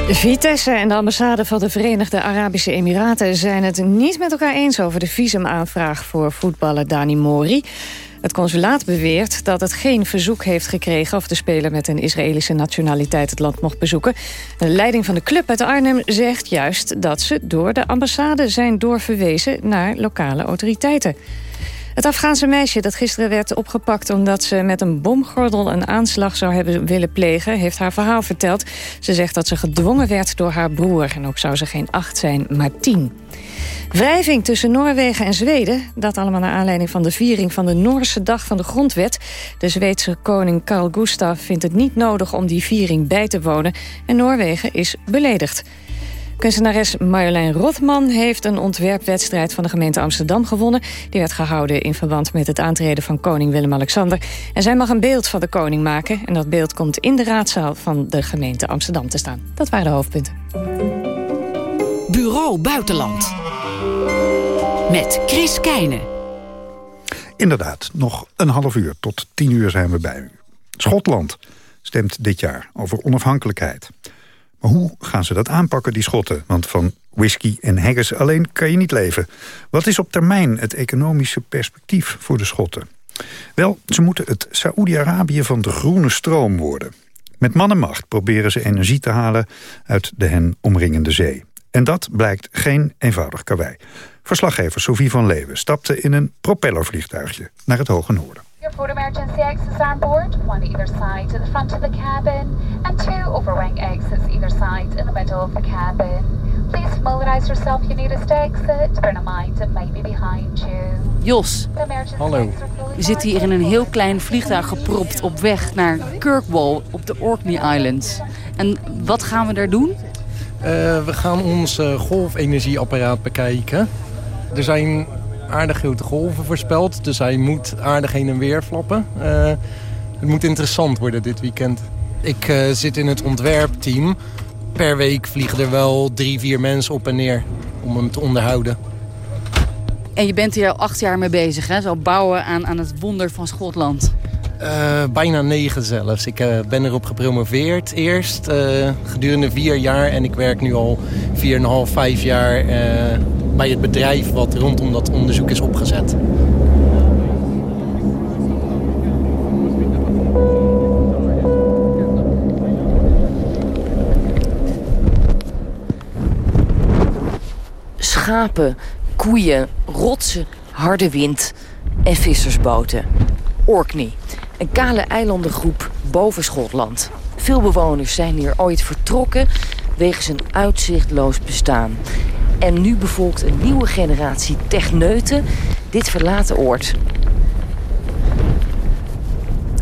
Vitesse en de ambassade van de Verenigde Arabische Emiraten... zijn het niet met elkaar eens over de visumaanvraag voor voetballer Dani Mori. Het consulaat beweert dat het geen verzoek heeft gekregen... of de speler met een Israëlische nationaliteit het land mocht bezoeken. De leiding van de club uit Arnhem zegt juist dat ze door de ambassade zijn doorverwezen naar lokale autoriteiten. Het Afghaanse meisje dat gisteren werd opgepakt... omdat ze met een bomgordel een aanslag zou hebben willen plegen... heeft haar verhaal verteld. Ze zegt dat ze gedwongen werd door haar broer. En ook zou ze geen acht zijn, maar tien. Wrijving tussen Noorwegen en Zweden. Dat allemaal naar aanleiding van de viering van de Noorse Dag van de Grondwet. De Zweedse koning Carl Gustaf vindt het niet nodig om die viering bij te wonen. En Noorwegen is beledigd. Kunstenares Marjolein Rothman heeft een ontwerpwedstrijd van de gemeente Amsterdam gewonnen. Die werd gehouden in verband met het aantreden van koning Willem-Alexander. En zij mag een beeld van de koning maken. En dat beeld komt in de raadzaal van de gemeente Amsterdam te staan. Dat waren de hoofdpunten. Bureau Buitenland. Met Chris Keijnen. Inderdaad, nog een half uur. Tot tien uur zijn we bij u. Schotland stemt dit jaar over onafhankelijkheid. Maar hoe gaan ze dat aanpakken, die Schotten? Want van whisky en haggis alleen kan je niet leven. Wat is op termijn het economische perspectief voor de Schotten? Wel, ze moeten het Saoedi-Arabië van de groene stroom worden. Met man en macht proberen ze energie te halen uit de hen omringende zee. En dat blijkt geen eenvoudig karwei. Verslaggever Sophie van Leeuwen stapte in een propellervliegtuigje naar het hoge noorden. Airport emergency exits are on board, one either side to the front of the cabin, and two overwing exits either side in the middle of the cabin. Please familiarize yourself, you need a exit. Bear in mind it might be behind you. Jos, hallo. We zitten hier in een heel klein vliegtuig gepropt op weg naar Kirkwall op de Orkney Islands. En wat gaan we daar doen? Uh, we gaan ons uh, golfenergieapparaat bekijken. Er zijn aardig grote golven voorspeld. Dus hij moet aardig heen en weer flappen. Uh, het moet interessant worden dit weekend. Ik uh, zit in het ontwerpteam. Per week vliegen er wel drie, vier mensen op en neer om hem te onderhouden. En je bent hier al acht jaar mee bezig, hè? Zo bouwen aan, aan het wonder van Schotland. Uh, bijna negen zelfs. Ik uh, ben erop gepromoveerd eerst, uh, gedurende vier jaar. En ik werk nu al vier en een half, vijf jaar bij het bedrijf wat rondom dat onderzoek is opgezet. Schapen, koeien, rotsen, harde wind en vissersboten. Orkney, een kale eilandengroep boven Schotland. Veel bewoners zijn hier ooit vertrokken wegens een uitzichtloos bestaan. En nu bevolkt een nieuwe generatie techneuten dit verlaten oord.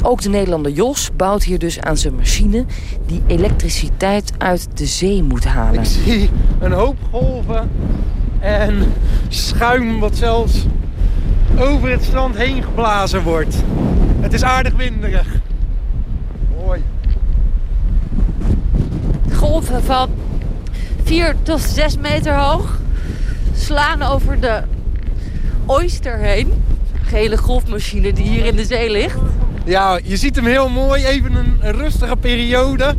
Ook de Nederlander Jos bouwt hier dus aan zijn machine... die elektriciteit uit de zee moet halen. Ik zie een hoop golven en schuim wat zelfs over het strand heen geblazen wordt. Het is aardig winderig. Mooi. Golven van 4 tot 6 meter hoog. Slaan over de Oyster heen. Gele golfmachine die hier in de zee ligt. Ja, je ziet hem heel mooi. Even een, rustige periode.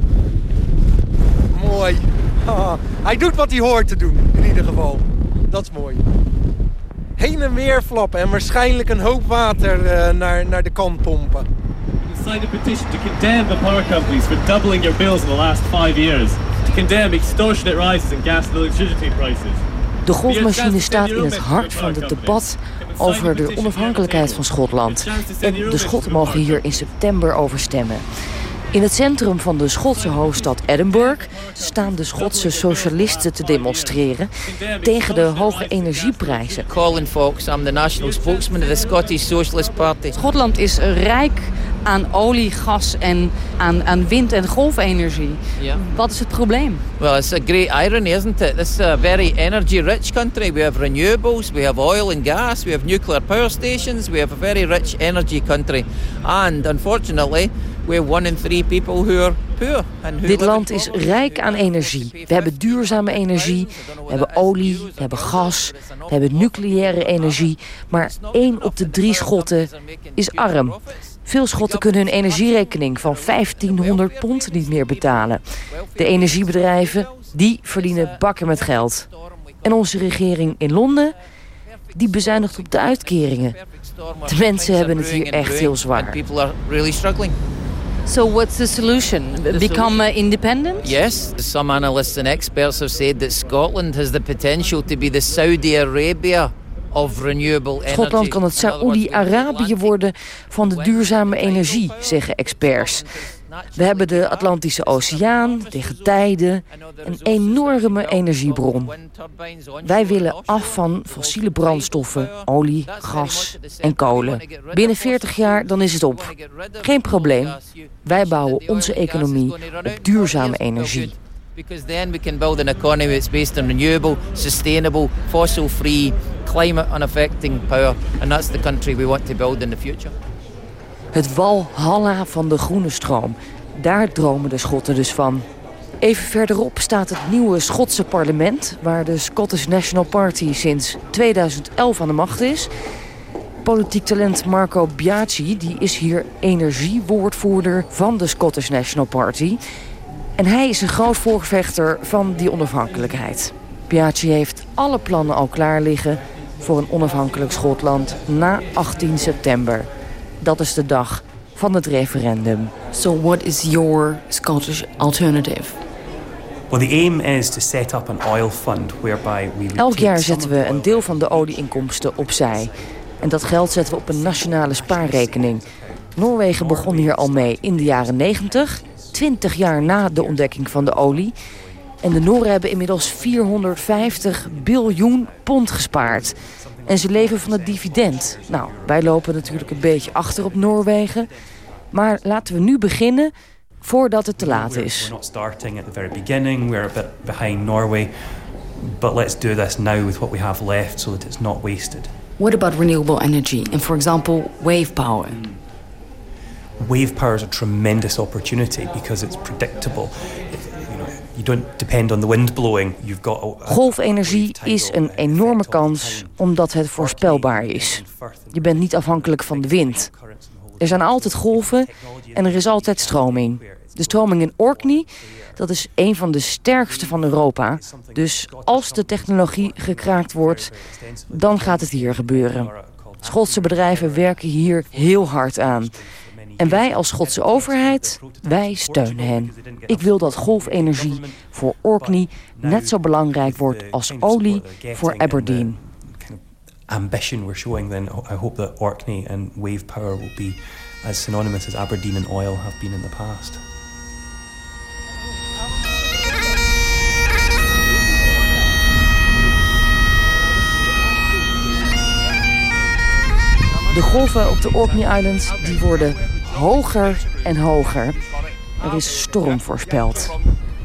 Mooi. [laughs] hij doet wat hij hoort te doen, in ieder geval. Dat is mooi. Heen en weer flappen en waarschijnlijk een hoop water uh, naar, naar de kant pompen. You signed a petition to condemn the power companies for doubling your bills in the last five years condemn extortionate rises in gas and electricity prices. De golfmachine staat in het hart van het debat over de onafhankelijkheid van Schotland. En de Schotten mogen hier in september over stemmen. In het centrum van de Schotse hoofdstad Edinburgh staan de Schotse socialisten te demonstreren tegen de hoge energieprijzen. Colin Fox, I'm the national spokesman of the Scottish Socialist Party. Schotland is rijk aan olie, gas en aan, aan wind- en golfenergie. Yeah. Wat is het probleem? Well, it's a great irony, isn't it? This is a very energy-rich country. We have renewables, we have oil and gas, we have nuclear power stations, we have a very rich energy country. And unfortunately, we're one in three people who are poor. And who Dit land is rijk aan energie. We hebben duurzame energie, we hebben olie, we hebben gas, we hebben nucleaire energie. Maar één op de drie Schotten is arm. Veel Schotten kunnen hun energierekening van 1500 pond niet meer betalen. De energiebedrijven, die verdienen bakken met geld. En onze regering in Londen, die bezuinigt op de uitkeringen. De mensen hebben het hier echt heel zwaar. So what's the solution? Become uh, independent? Yes, some analysts and experts have said that Scotland has the potential to be the Saudi Arabia of renewable energy. Schotland kan het Saoedi-Arabië worden van de duurzame energie, zeggen experts. We hebben de Atlantische Oceaan, de getijden, een enorme energiebron. Wij willen af van fossiele brandstoffen, olie, gas en kolen. Binnen 40 jaar dan is het op. Geen probleem. Wij bouwen onze economie op duurzame energie. Because then we can build an economy that's based on renewable, sustainable, fossil-free, climate-unaffecting power. And that's the country we want to build in the future. Het walhalla van de groene stroom. Daar dromen de Schotten dus van. Even verderop staat het nieuwe Schotse parlement... waar de Scottish National Party sinds 2011 aan de macht is. Politiek talent Marco Biaggi die is hier energiewoordvoerder van de Scottish National Party... En hij is een groot voorvechter van die onafhankelijkheid. Biaggi heeft alle plannen al klaar liggen voor een onafhankelijk Schotland na 18 september. Dat is de dag van het referendum. So what is your Scottish alternative? Well, the aim is to set up an oil fund whereby we Elk jaar zetten we een deel van de olieinkomsten opzij. En dat geld zetten we op een nationale spaarrekening. Noorwegen begon hier al mee in de jaren 90, 20 jaar na de ontdekking van de olie. En de Nooren hebben inmiddels 450 biljoen pond gespaard. En ze leven van het dividend. Nou, wij lopen natuurlijk een beetje achter op Noorwegen. Maar laten we nu beginnen voordat het te laat is. We're not starting at the very beginning. We're a bit behind Norway. But let's do this now with what we have left so that it's not wasted. What about renewable energy and for example wave power? Wave power is a tremendous opportunity because it's predictable. You know, you don't depend on the wind blowing. You've got a, a Golfenergie is een enorme kans omdat het voorspelbaar is. Je bent niet afhankelijk van de wind. Er zijn altijd golven en er is altijd stroming. De stroming in Orkney, dat is een van de sterkste van Europa. Dus als de technologie gekraakt wordt, dan gaat het hier gebeuren. Schotse bedrijven werken hier heel hard aan. En wij als Schotse overheid, wij steunen hen. Ik wil dat golfenergie voor Orkney net zo belangrijk wordt als olie voor Aberdeen. ambition we're showing, then I hope that Orkney and wave power will be as synonymous as Aberdeen and oil have been in the past. De golven op de Orkney Islands die worden hoger en hoger. Er is storm voorspeld.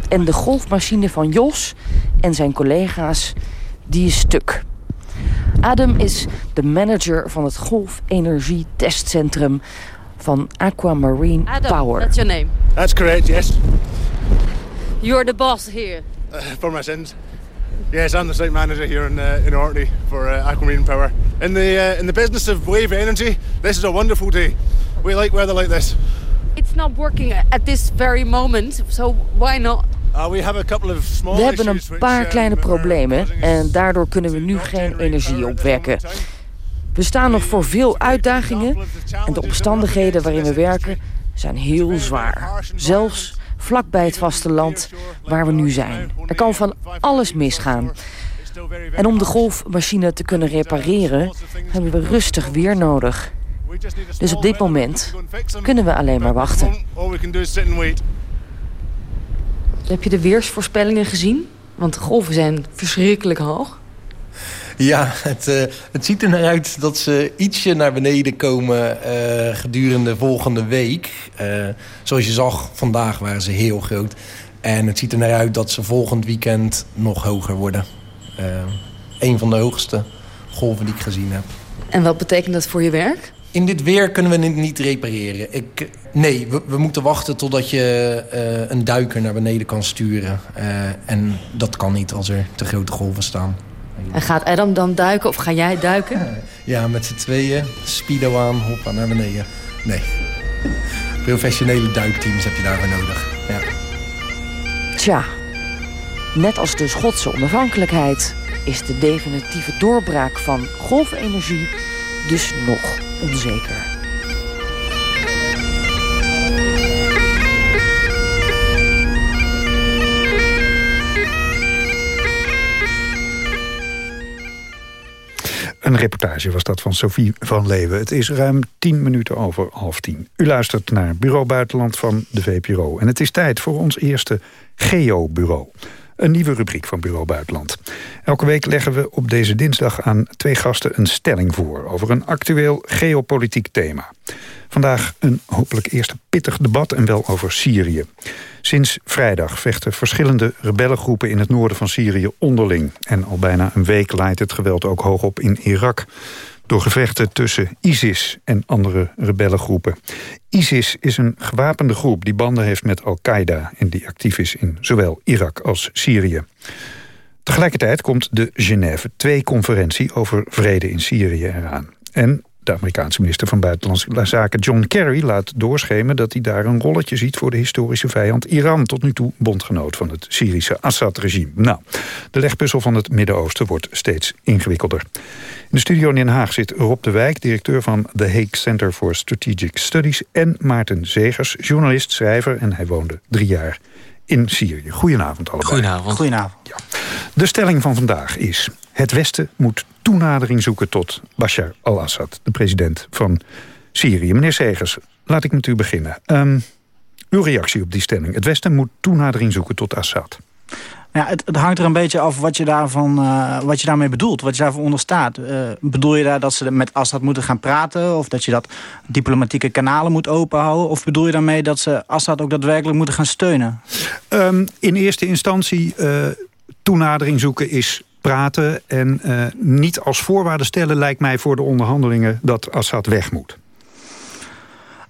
En de golfmachine van Jos en zijn collega's, die is stuk. Adam is de manager van het golfenergie-testcentrum van Aquamarine Adam, Power. that's your name. That's correct, yes. You're the boss here. Uh, for my sins. Yes, I'm the site manager here in, uh, in Orkney for uh, Aquamarine Power. In the, uh, in the business of wave energy, this is a wonderful day. We like weather like this. It's not working at this very moment, so why not? Uh, we have a couple of small We hebben een which, paar um, kleine problemen en daardoor kunnen we nu geen energie opwekken. We staan nog voor veel uitdagingen en de omstandigheden waarin we werken zijn heel zwaar. Zelfs vlak bij het vasteland waar we nu zijn. Er kan van alles misgaan. En om de golfmachine te kunnen repareren hebben we rustig weer nodig. Dus op dit moment kunnen we alleen maar wachten. Heb je de weersvoorspellingen gezien? Want de golven zijn verschrikkelijk hoog. Ja, het, uh, het ziet er naar uit dat ze ietsje naar beneden komen uh, gedurende volgende week. Uh, zoals je zag, vandaag waren ze heel groot. En het ziet er naar uit dat ze volgend weekend nog hoger worden. een van de hoogste golven die ik gezien heb. En wat betekent dat voor je werk? In dit weer kunnen we het niet repareren. Ik, nee, we, we, moeten wachten totdat je uh, een duiker naar beneden kan sturen. Uh, en dat kan niet als er te grote golven staan. En gaat Adam dan duiken of ga jij duiken? Ja, met z'n tweeën. Speedo aan, hoppa, naar beneden. Nee. Professionele duikteams heb je daarvoor nodig. Ja. Tja, net als de Schotse onafhankelijkheid... is de definitieve doorbraak van golfenergie dus nog onzeker. Een reportage was dat van Sophie van Leeuwen. Het is ruim tien minuten over half tien. U luistert naar Bureau Buitenland van de VPRO. En het is tijd voor ons eerste Geo-bureau. Een nieuwe rubriek van Bureau Buitenland. Elke week leggen we op deze dinsdag aan twee gasten een stelling voor... over een actueel geopolitiek thema. Vandaag een hopelijk eerste pittig debat en wel over Syrië. Sinds vrijdag vechten verschillende rebellengroepen in het noorden van Syrië onderling. En al bijna een week leidt het geweld ook hoog op in Irak door gevechten tussen ISIS en andere rebellengroepen. ISIS is een gewapende groep die banden heeft met Al-Qaeda... en die actief is in zowel Irak als Syrië. Tegelijkertijd komt de Genève II-conferentie over vrede in Syrië eraan. En de Amerikaanse minister van Buitenlandse Zaken John Kerry laat doorschemen dat hij daar een rolletje ziet voor de historische vijand Iran, tot nu toe bondgenoot van het Syrische Assad-regime. Nou, de legpuzzel van het Midden-Oosten wordt steeds ingewikkelder. In de studio in Den Haag zit Rob de Wijk, directeur van The Hague Center for Strategic Studies, en Maarten Zegers, journalist, schrijver, en hij woonde drie jaar in Syrië. Goedenavond allebei. Goedenavond. Goedenavond. Ja. De stelling van vandaag is... het Westen moet toenadering zoeken tot Bashar al-Assad... de president van Syrië. Meneer Segers, laat ik met u beginnen. Um, uw reactie op die stelling. Het Westen moet toenadering zoeken tot Assad. Ja, het, het, hangt er een beetje af wat je, daarvan, uh, wat je daarmee bedoelt, wat je daarvoor onderstaat. Uh, bedoel je daar dat ze met Assad moeten gaan praten... of dat je dat diplomatieke kanalen moet openhouden... of bedoel je daarmee dat ze Assad ook daadwerkelijk moeten gaan steunen? Um, in eerste instantie uh, toenadering zoeken is praten... en niet als voorwaarde stellen lijkt mij voor de onderhandelingen... dat Assad weg moet.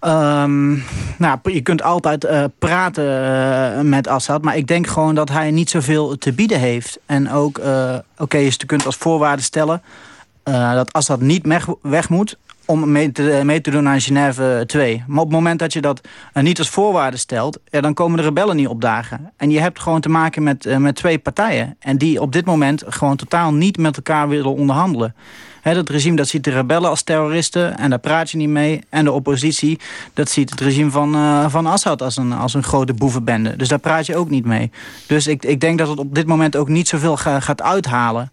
Um, nou, je kunt altijd uh, praten uh, met Assad, maar ik denk gewoon dat hij niet zoveel te bieden heeft. En ook, oké, je kunt als voorwaarde stellen dat Assad niet weg moet om mee te, mee te doen aan Genève 2. Maar op het moment dat je dat niet als voorwaarde stelt... Dan komen de rebellen niet opdagen. En je hebt gewoon te maken met, met twee partijen. En die op dit moment gewoon totaal niet met elkaar willen onderhandelen. He, het regime dat ziet de rebellen als terroristen en daar praat je niet mee. En de oppositie dat ziet het regime van, van Assad als een, als een grote boevenbende. Dus daar praat je ook niet mee. Dus ik, ik denk dat het op dit moment ook niet zoveel ga, gaat uithalen...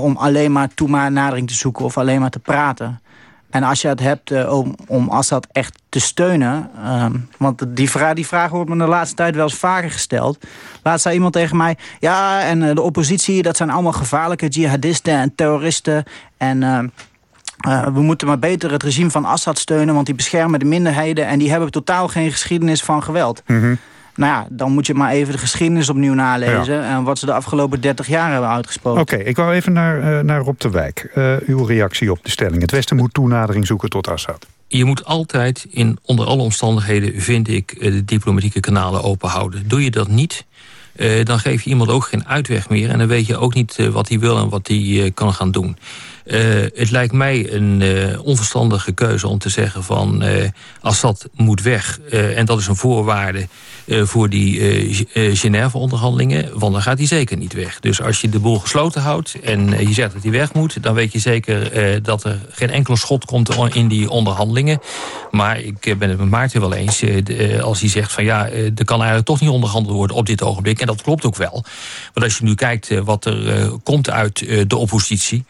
Om alleen maar toenadering te zoeken of alleen maar te praten. En als je het hebt uh, om, om Assad echt te steunen... Um, want die, vraag, die vraag wordt me de laatste tijd wel eens vaker gesteld. Laatst zei iemand tegen mij... ja, en uh, de oppositie, dat zijn allemaal gevaarlijke jihadisten en terroristen... en... Uh, uh, we moeten maar beter het regime van Assad steunen... want die beschermen de minderheden... en die hebben totaal geen geschiedenis van geweld. Mm. Nou ja, dan moet je maar even de geschiedenis opnieuw nalezen... Ja. en wat ze de afgelopen 30 jaar hebben uitgesproken. Oké, okay, ik wou even naar, uh, naar Rob de Wijk. Uh, uw reactie op de stelling. Het Westen moet toenadering zoeken tot Assad. Je moet altijd, in, onder alle omstandigheden, vind ik... de diplomatieke kanalen open houden. Doe je dat niet... Uh, dan geef je iemand ook geen uitweg meer. En dan weet je ook niet uh, wat hij wil en wat hij uh, kan gaan doen. het lijkt mij een onverstandige keuze om te zeggen van... Assad moet weg. en dat is een voorwaarde voor die Genève-onderhandelingen. Want dan gaat hij zeker niet weg. Dus als je de boel gesloten houdt en je zegt dat hij weg moet... dan weet je zeker dat er geen enkele schot komt in die onderhandelingen. Maar ik ben het met Maarten wel eens als hij zegt van... ja, er kan eigenlijk toch niet onderhandeld worden op dit ogenblik. En dat klopt ook wel. Want als je nu kijkt wat er komt uit de oppositie...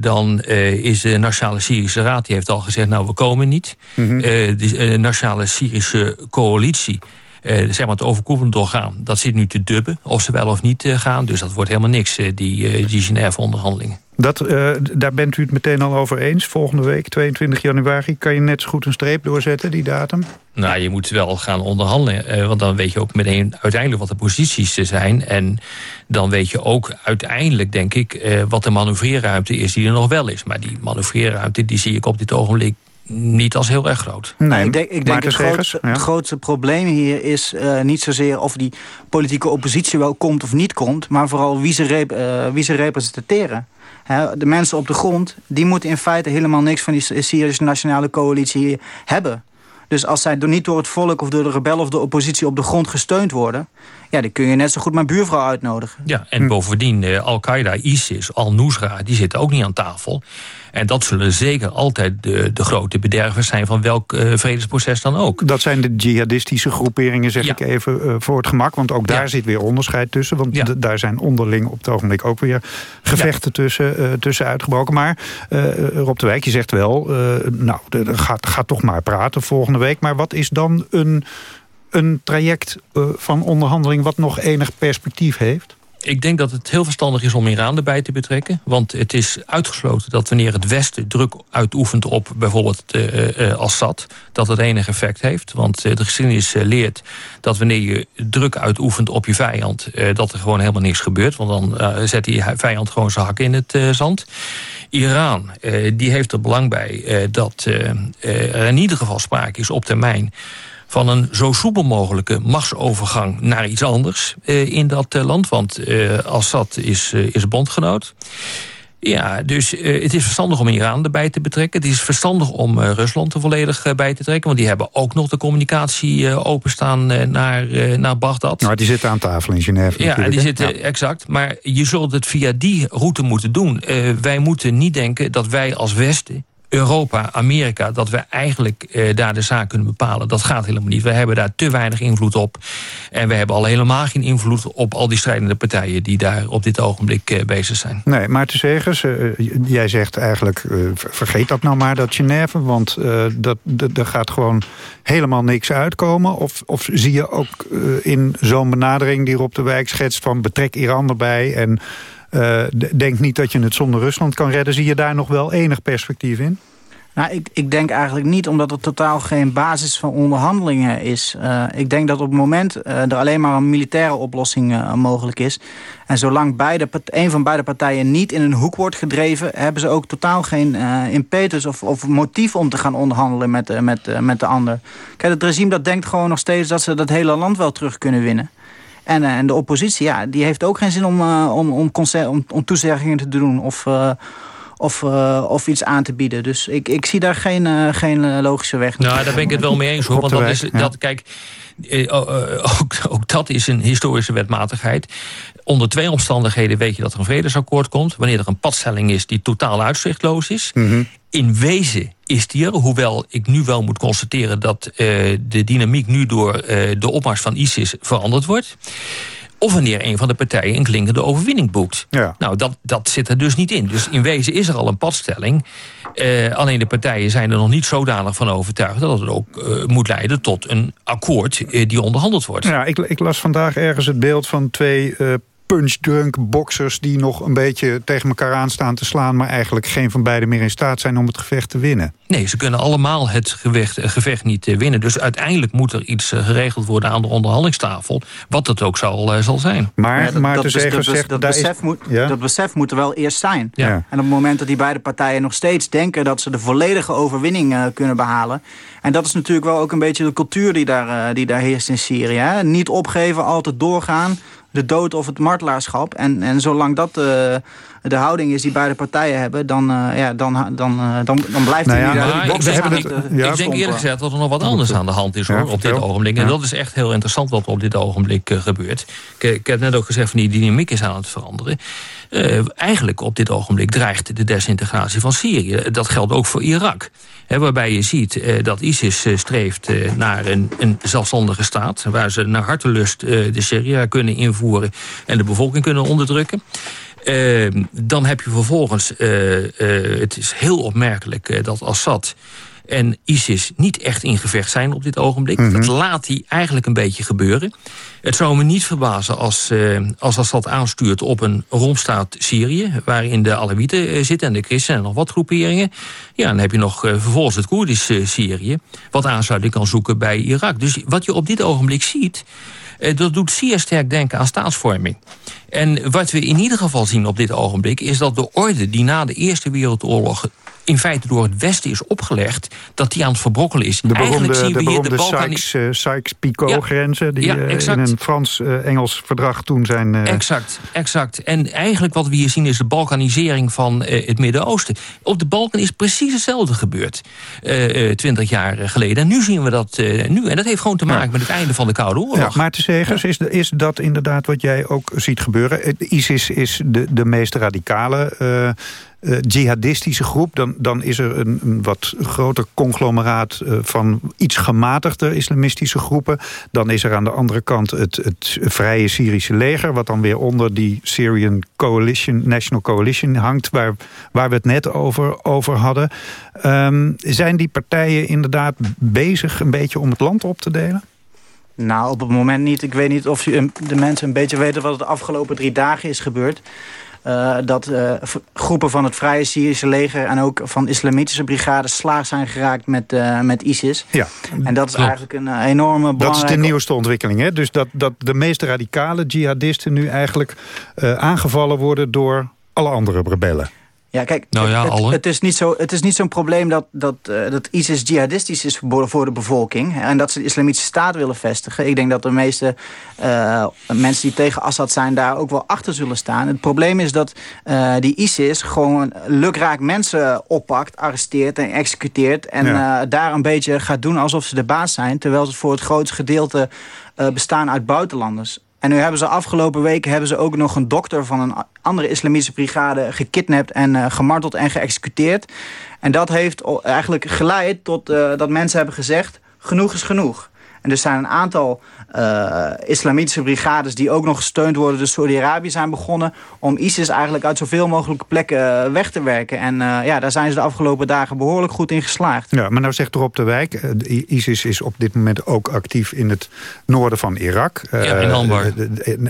dan is de Nationale Syrische Raad... die heeft al gezegd, nou, we komen niet. Mhm. de Nationale Syrische Coalitie... zeg maar het overkoepelend orgaan, dat zit nu te dubben... of ze wel of niet gaan. Dus dat wordt helemaal niks, die, die Genève-onderhandelingen. Dat, uh, daar bent u het meteen al over eens. Volgende week, 22 januari, kan je net zo goed een streep doorzetten, die datum? Nou, je moet wel gaan onderhandelen. Uh, want dan weet je ook meteen uiteindelijk wat de posities zijn. En dan weet je ook uiteindelijk, denk ik, uh, wat de manoeuvreerruimte is die er nog wel is. Maar die manoeuvreerruimte, die zie ik op dit ogenblik niet als heel erg groot. Nee, ik denk, ik denk het, grootste, het grootste probleem hier is uh, niet zozeer of die politieke oppositie wel komt of niet komt... maar vooral wie ze, rep uh, wie ze representeren de mensen op de grond... die moeten in feite helemaal niks van die Syrische Nationale Coalitie hebben. Dus als zij door, niet door het volk of door de rebellen of de oppositie op de grond gesteund worden... ja, dan kun je net zo goed mijn buurvrouw uitnodigen. Ja, en bovendien uh, Al-Qaeda, ISIS, Al-Nusra, die zitten ook niet aan tafel. En dat zullen zeker altijd de, de grote bedervers zijn van welk uh, vredesproces dan ook. Dat zijn de jihadistische groeperingen, zeg ik even uh, voor het gemak. Want ook daar zit weer onderscheid tussen. Want daar zijn onderling op het ogenblik ook weer gevechten tussen, uh, tussen uitgebroken. Maar Rob de Wijk, je zegt wel, nou, gaat, gaat toch maar praten volgende week. Maar wat is dan een, een traject van onderhandeling wat nog enig perspectief heeft? Ik denk dat het heel verstandig is om Iran erbij te betrekken. Want het is uitgesloten dat wanneer het Westen druk uitoefent op bijvoorbeeld uh, uh, Assad... dat het enig effect heeft. Want de geschiedenis leert dat wanneer je druk uitoefent op je vijand... dat er gewoon helemaal niks gebeurt. Want dan zet die vijand gewoon zijn hak in het zand. Iran die heeft er belang bij dat er in ieder geval sprake is op termijn van een zo soepel mogelijke machtsovergang naar iets anders uh, in dat uh, land. Want uh, Assad is, is bondgenoot. Ja, dus het is verstandig om Iran erbij te betrekken. Het is verstandig om Rusland er volledig bij te trekken. Want die hebben ook nog de communicatie openstaan naar, naar Bagdad. Nou, die zitten aan tafel in Genève Ja, die zitten, exact. Maar je zult het via die route moeten doen. wij moeten niet denken dat wij als Westen Europa, Amerika, dat we eigenlijk eh, daar de zaak kunnen bepalen. Dat gaat helemaal niet. We hebben daar te weinig invloed op. En we hebben al helemaal geen invloed op al die strijdende partijen... die daar op dit ogenblik eh, bezig zijn. Nee, Maarten Segers, uh, jij zegt eigenlijk... Uh, vergeet dat nou maar, dat Genève. Want dat, er gaat gewoon helemaal niks uitkomen. Of, of zie je ook in zo'n benadering die Rob de Wijk schetst... van betrek Iran erbij en uh, denk niet dat je het zonder Rusland kan redden. Zie je daar nog wel enig perspectief in? Nou, ik, ik denk eigenlijk niet, omdat er totaal geen basis van onderhandelingen is. Uh, ik denk dat op het moment uh, er alleen maar een militaire oplossing mogelijk is. En zolang beide, een van beide partijen niet in een hoek wordt gedreven... hebben ze ook totaal geen impetus of, of motief om te gaan onderhandelen met, met, met de ander. Kijk, het regime dat denkt gewoon nog steeds dat ze dat hele land wel terug kunnen winnen. En, en de oppositie, ja, die heeft ook geen zin om, om, om, om, om toezeggingen te doen... of of, uh, of iets aan te bieden. Dus ik, ik zie daar geen, uh, geen uh, logische weg. Nou, daar ben ik het wel mee eens hoor. Want dat is, dat, kijk, [laughs] ook, ook dat is een historische wetmatigheid. Onder twee omstandigheden weet je dat er een vredesakkoord komt. Wanneer er een padstelling is die totaal uitzichtloos is. Mm In wezen is die er, hoewel ik nu wel moet constateren... dat de dynamiek nu door de opmars van ISIS veranderd wordt of wanneer een van de partijen een klinkende overwinning boekt. Ja. Nou, dat, dat zit er dus niet in. Dus in wezen is er al een padstelling. Uh, alleen de partijen zijn er nog niet zodanig van overtuigd... dat het ook uh, moet leiden tot een akkoord uh, die onderhandeld wordt. Ja, ik, ik, las vandaag ergens het beeld van twee punchdrunk boxers die nog een beetje tegen elkaar aanstaan te slaan... maar eigenlijk geen van beiden meer in staat zijn om het gevecht te winnen. Nee, ze kunnen allemaal het gevecht, eh, gevecht niet eh, winnen. Dus uiteindelijk moet er iets eh, geregeld worden aan de onderhandelingstafel... wat het ook zal, zal zijn. Maar, ja, dat, maar dat, zegt, dat, besef moet, ja? dat besef moet er wel eerst zijn. Ja. En op het moment dat die beide partijen nog steeds denken... dat ze de volledige overwinning uh, kunnen behalen... en dat is natuurlijk wel ook een beetje de cultuur die daar, uh, die daar heerst in Syrië. Hè? Niet opgeven, altijd doorgaan de dood of het martelaarschap. En, en zolang dat uh, de houding is die beide partijen hebben... dan, uh, ja, dan, dan, uh, dan, dan blijft nou ja, daar ik, ik denk eerlijk gezegd dat er nog wat anders aan de hand is hoor, op dit ogenblik. En dat is echt heel interessant wat er op dit ogenblik gebeurt. Ik, ik, heb net ook gezegd van die dynamiek is aan het veranderen. Eigenlijk op dit ogenblik dreigt de desintegratie van Syrië. Dat geldt ook voor Irak. He, waarbij je ziet dat ISIS streeft naar een, een zelfstandige staat... waar ze naar hartelust de Syrië kunnen invoeren en de bevolking kunnen onderdrukken. Dan heb je vervolgens, het is heel opmerkelijk dat Assad en ISIS niet echt in gevecht zijn op dit ogenblik. Mhm. Dat laat hij eigenlijk een beetje gebeuren. Het zou me niet verbazen als, uh, als Assad aanstuurt op een romstaat Syrië... waarin de Alawieten uh, zitten en de christenen en nog wat groeperingen. Ja, dan heb je nog uh, vervolgens het Koerdische Syrië... wat aansluiting kan zoeken bij Irak. Dus wat je op dit ogenblik ziet... dat doet zeer sterk denken aan staatsvorming. En wat we in ieder geval zien op dit ogenblik... is dat de orde die na de Eerste Wereldoorlog in feite door het Westen is opgelegd... dat die aan het verbrokkelen is. De beroemde, zien we de hier de uh, Sykes-Picot-grenzen... die ja, uh, in een Frans-Engels verdrag toen zijn... Exact, exact. En eigenlijk wat we hier zien is de balkanisering van het Midden-Oosten. Op de Balkan is precies hetzelfde gebeurd. Twintig jaar geleden. En nu zien we dat nu. En dat heeft gewoon te maken ja. met het einde van de Koude Oorlog. Ja, maar te zeggen, is, is dat inderdaad wat jij ook ziet gebeuren? ISIS is de, de meest radicale uh, jihadistische groep... dan, dan is er een, een wat groter conglomeraat uh, van iets gematigder islamistische groepen. Dan is er aan de andere kant het, het vrije Syrische leger... wat dan weer onder die Syrian Coalition, National Coalition hangt... waar, waar we het net over, over hadden. Um, zijn die partijen inderdaad bezig een beetje om het land op te delen? Nou, op het moment niet. Ik weet niet of de mensen een beetje weten wat er de afgelopen drie dagen is gebeurd. Uh, dat uh, groepen van het Vrije Syrische leger... en ook van islamitische brigades slaag zijn geraakt met, uh, met ISIS. Ja, en dat is eigenlijk een enorme belangrijke... Dat is de nieuwste ontwikkeling, hè? Dus dat, dat de meest radicale jihadisten nu eigenlijk aangevallen worden... door alle andere rebellen. Ja, kijk, nou ja, het, het, is niet zo, het is niet zo'n probleem dat, dat, uh, dat ISIS jihadistisch is voor de bevolking... en dat ze de islamitische staat willen vestigen. Ik denk dat de meeste uh, mensen die tegen Assad zijn... daar ook wel achter zullen staan. Het probleem is dat uh, die ISIS gewoon lukraak mensen oppakt... arresteert en executeert... en ja. daar een beetje gaat doen alsof ze de baas zijn... terwijl ze voor het grootste gedeelte bestaan uit buitenlanders. En nu hebben ze afgelopen weken hebben ze ook nog een dokter van een andere islamitische brigade gekidnapt en uh, gemarteld en geëxecuteerd. En dat heeft eigenlijk geleid tot uh, dat mensen hebben gezegd, genoeg is genoeg. En er zijn een aantal uh, islamitische brigades... die ook nog gesteund worden door Saudi-Arabië zijn begonnen... om ISIS eigenlijk uit zoveel mogelijke plekken eh, weg te werken. En uh, ja, daar zijn ze de afgelopen dagen behoorlijk goed in geslaagd. Ja, maar nou zegt Rob de Wijk... ISIS is op dit moment ook actief in het noorden van Irak. Ja, in Anbar.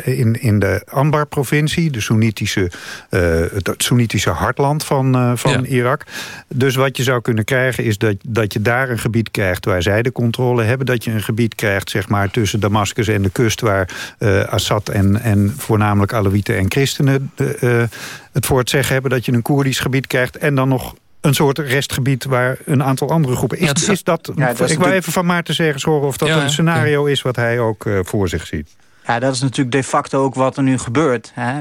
In, in de Anbar-provincie, de Soenitische, het Soenitische hartland van, van Irak. Dus wat je zou kunnen krijgen is dat, dat je daar een gebied krijgt... waar zij de controle hebben. Dat je een gebied krijgt zeg maar, tussen Damascus en de kust... waar uh, Assad en, en voornamelijk Alawieten en christenen uh, het voor het zeggen hebben... dat je een Koerdisch gebied krijgt en dan nog een soort restgebied waar een aantal andere groepen... Is, ja, is dat, ja, dat ik wil even van Maarten zeggen horen of dat een scenario is wat hij ook uh, voor zich ziet. Ja, dat is natuurlijk de facto ook wat er nu gebeurt. Hè.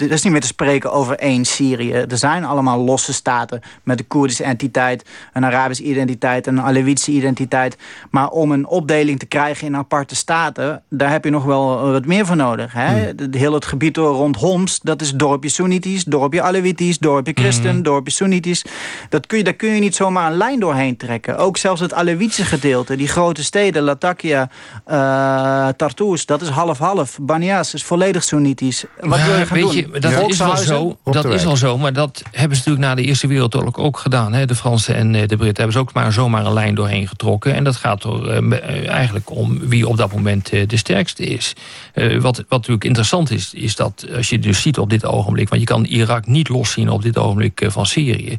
Er is niet meer te spreken over één Syrië. Er zijn allemaal losse staten met een Koerdische entiteit... een Arabische identiteit en een Alevitische identiteit. Maar om een opdeling te krijgen in aparte staten... daar heb je nog wel wat meer voor nodig. Hè. Hmm. Heel het gebied rond Homs, dat is dorpje Soenitisch... dorpje Alevitisch, dorpje Christen, hmm. dorpje Soenitisch. Dat kun je, daar kun je niet zomaar een lijn doorheen trekken. Ook zelfs het Alevitische gedeelte, die grote steden... Latakia, uh, Tartus dat is half-half. Banias is volledig Soenitisch. Wat wil je gaan weet Je, dat is wel zo, dat is al zo, maar dat hebben ze natuurlijk na de Eerste Wereldoorlog ook gedaan. Hè? De Fransen en eh, de Britten hebben ze ook maar zomaar een lijn doorheen getrokken. En dat gaat er uh, eigenlijk om wie op dat moment uh, de sterkste is. wat, wat natuurlijk interessant is, is dat als je dus ziet op dit ogenblik... want je kan Irak niet loszien op dit ogenblik van Syrië.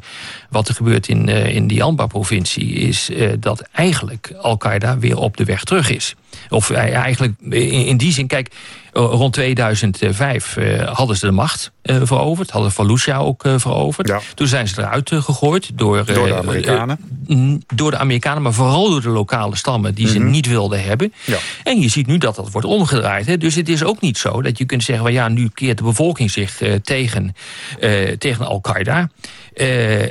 Wat er gebeurt in, in die Anbar-provincie is dat eigenlijk Al-Qaeda weer op de weg terug is. Of eigenlijk in die zin, kijk, rond 2005 uh, hadden ze de macht uh, veroverd. Hadden Fallujah ook veroverd. Ja. Toen zijn ze eruit gegooid door, door de Amerikanen. door de Amerikanen, maar vooral door de lokale stammen die ze mhm. niet wilden hebben. Ja. En je ziet nu dat dat wordt omgedraaid. Hè. Dus het is ook niet zo dat je kunt zeggen... Well, ja, nu keert de bevolking zich tegen, tegen Al-Qaeda.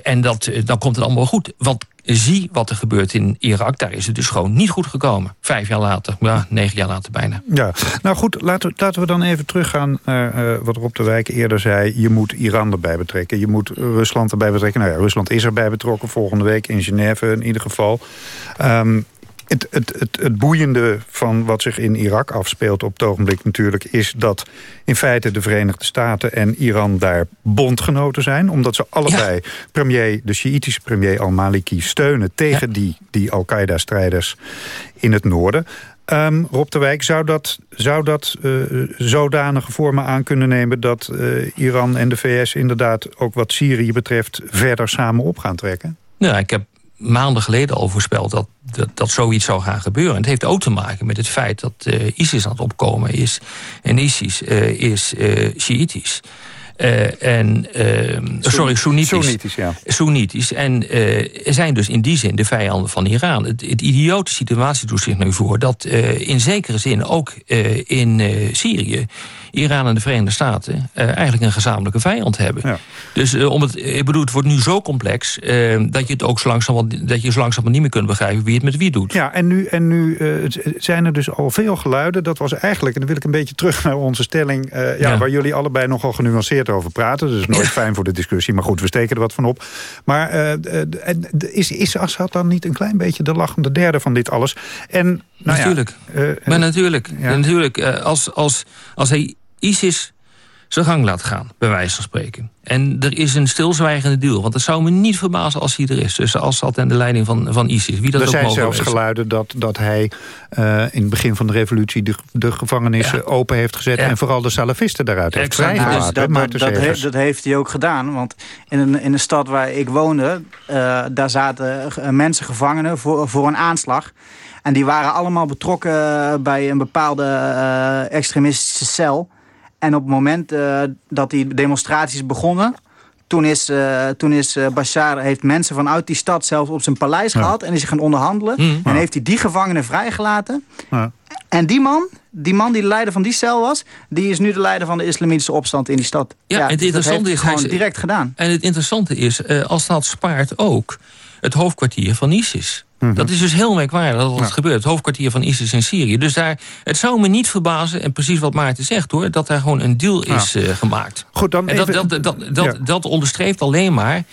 en dat, dan komt het allemaal goed. Want zie wat er gebeurt in Irak. Daar is het dus gewoon niet goed gekomen. Vijf jaar later, ja, negen jaar later bijna. Ja, nou goed, laten we, laten we dan even teruggaan naar uh, wat Rob de Wijk eerder zei. Je moet Iran erbij betrekken, je moet Rusland erbij betrekken. Nou ja, Rusland is erbij betrokken volgende week in Genève in ieder geval. Um, het, het, het, het boeiende van wat zich in Irak afspeelt op het ogenblik natuurlijk... is dat in feite de Verenigde Staten en Iran daar bondgenoten zijn. Omdat ze allebei premier, de Sjiitische premier al-Maliki steunen... tegen die, die Al-Qaeda-strijders in het noorden. Um, Rob de Wijk, zou dat, zou dat uh, zodanige vormen aan kunnen nemen... dat uh, Iran en de VS inderdaad ook wat Syrië betreft... verder samen op gaan trekken? Ja, ik heb maanden geleden al voorspeld dat, dat, zoiets zou gaan gebeuren. En het heeft ook te maken met het feit dat uh, ISIS aan het opkomen is. En ISIS uh, is uh. Uh, en, uh, sorry, Soenitisch. Soenitisch, ja. Soenitisch. En uh, zijn dus in die zin de vijanden van Iran. Het, het idiote situatie doet zich nu voor... dat in zekere zin ook in Syrië Iran en de Verenigde Staten eigenlijk een gezamenlijke vijand hebben. Ja. Dus om het, ik bedoel, het wordt nu zo complex dat je het ook zo langzaam, dat je zo langzaam niet meer kunt begrijpen wie het met wie doet. Ja, en nu, en nu zijn er dus al veel geluiden. Dat was eigenlijk, en dan wil ik een beetje terug naar onze stelling, ja, ja, waar jullie allebei nogal genuanceerd over praten. Dus nooit ja. fijn voor de discussie, maar goed, we steken er wat van op. Maar is, is Assad dan niet een klein beetje de lachende derde van dit alles? En, nou natuurlijk. maar natuurlijk, natuurlijk als, als, als hij ISIS zijn gang laat gaan, bij wijze van spreken. En er is een stilzwijgende deal. Want het zou me niet verbazen als hij er is. Tussen Assad en de leiding van, van ISIS. Wie dat er ook zijn zelfs is. geluiden dat, dat hij uh, in het begin van de revolutie... de, de gevangenissen ja. open heeft gezet... Ja. en vooral de salafisten daaruit heeft vrijgelaten. Dus dat, dat, dat, heeft, dat, heeft hij ook gedaan. Want in een, in de stad waar ik woonde... Uh, daar zaten mensen gevangenen voor, voor een aanslag... En die waren allemaal betrokken bij een bepaalde uh, extremistische cel... En op het moment uh, dat die demonstraties begonnen... toen is, uh, toen is uh, Bashar heeft mensen vanuit die stad zelfs op zijn paleis ja. gehad... en is gaan onderhandelen. Mm. En heeft hij die gevangenen vrijgelaten. Ja. En die man, die man die de leider van die cel was... die is nu de leider van de islamitische opstand in die stad. Ja, en het interessante is... gewoon direct gedaan. En het interessante is, als dat spaart ook het hoofdkwartier van ISIS... Mm -hmm. Dat is dus heel merkwaardig dat dat ja. gebeurt. Het hoofdkwartier van ISIS in Syrië. Dus daar, het zou me niet verbazen, en precies wat Maarten zegt hoor... dat daar gewoon een deal is uh, gemaakt. Goed, dan en even... dat, dat, dat, dat, ja. dat onderstreept alleen maar...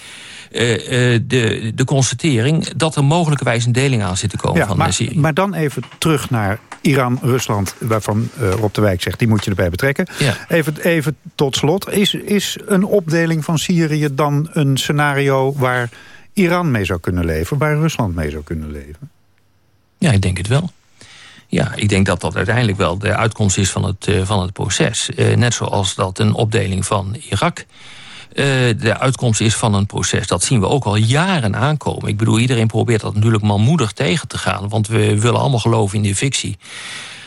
Uh, uh, de, de constatering dat er mogelijkerwijs een deling aan zit te komen ja, van maar, Syrië. Maar dan even terug naar Iran, Rusland, waarvan uh, Rob de Wijk zegt... die moet je erbij betrekken. Ja. Even, even tot slot. Is, is een opdeling van Syrië dan een scenario waar Iran mee zou kunnen leven... waar Rusland mee zou kunnen leven? Ja, ik denk het wel. Ja, ik denk dat dat uiteindelijk wel de uitkomst is van het, uh, van het proces. Uh, net zoals dat een opdeling van Irak uh, de uitkomst is van een proces. Dat zien we ook al jaren aankomen. Ik bedoel, iedereen probeert dat natuurlijk manmoedig tegen te gaan. Want we willen allemaal geloven in die fictie.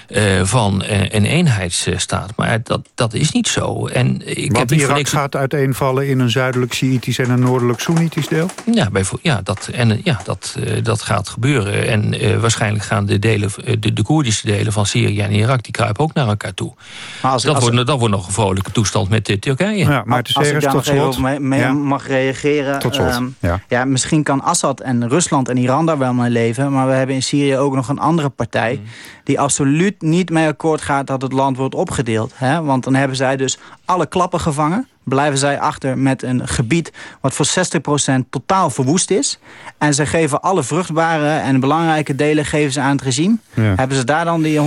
Uh, van uh, een eenheidsstaat. Maar dat, dat is niet zo. En ik Want heb Irak niks... gaat uiteenvallen in een zuidelijk Sjiitisch en een noordelijk Soenitisch deel? Ja, ja, dat, en, ja dat, uh, dat gaat gebeuren. En waarschijnlijk gaan de, delen, de, de Koerdische delen van Syrië en Irak... die kruipen ook naar elkaar toe. Maar als, dat, als, wordt, dat wordt nog een vrolijke toestand met Turkije. Ja, maar het ik daar tot nog slot. even mee, mee ja. mag reageren. Tot slot, um, ja. ja. Misschien kan Assad en Rusland en Iran daar wel mee leven... maar we hebben in Syrië ook nog een andere partij... Mm. die absoluut niet mee akkoord gaat dat het land wordt opgedeeld. Hè? Want dan hebben zij dus alle klappen gevangen. Blijven zij achter met een gebied wat voor 60% totaal verwoest is. En ze geven alle vruchtbare en belangrijke delen geven ze aan het regime. Ja. Hebben ze daar dan die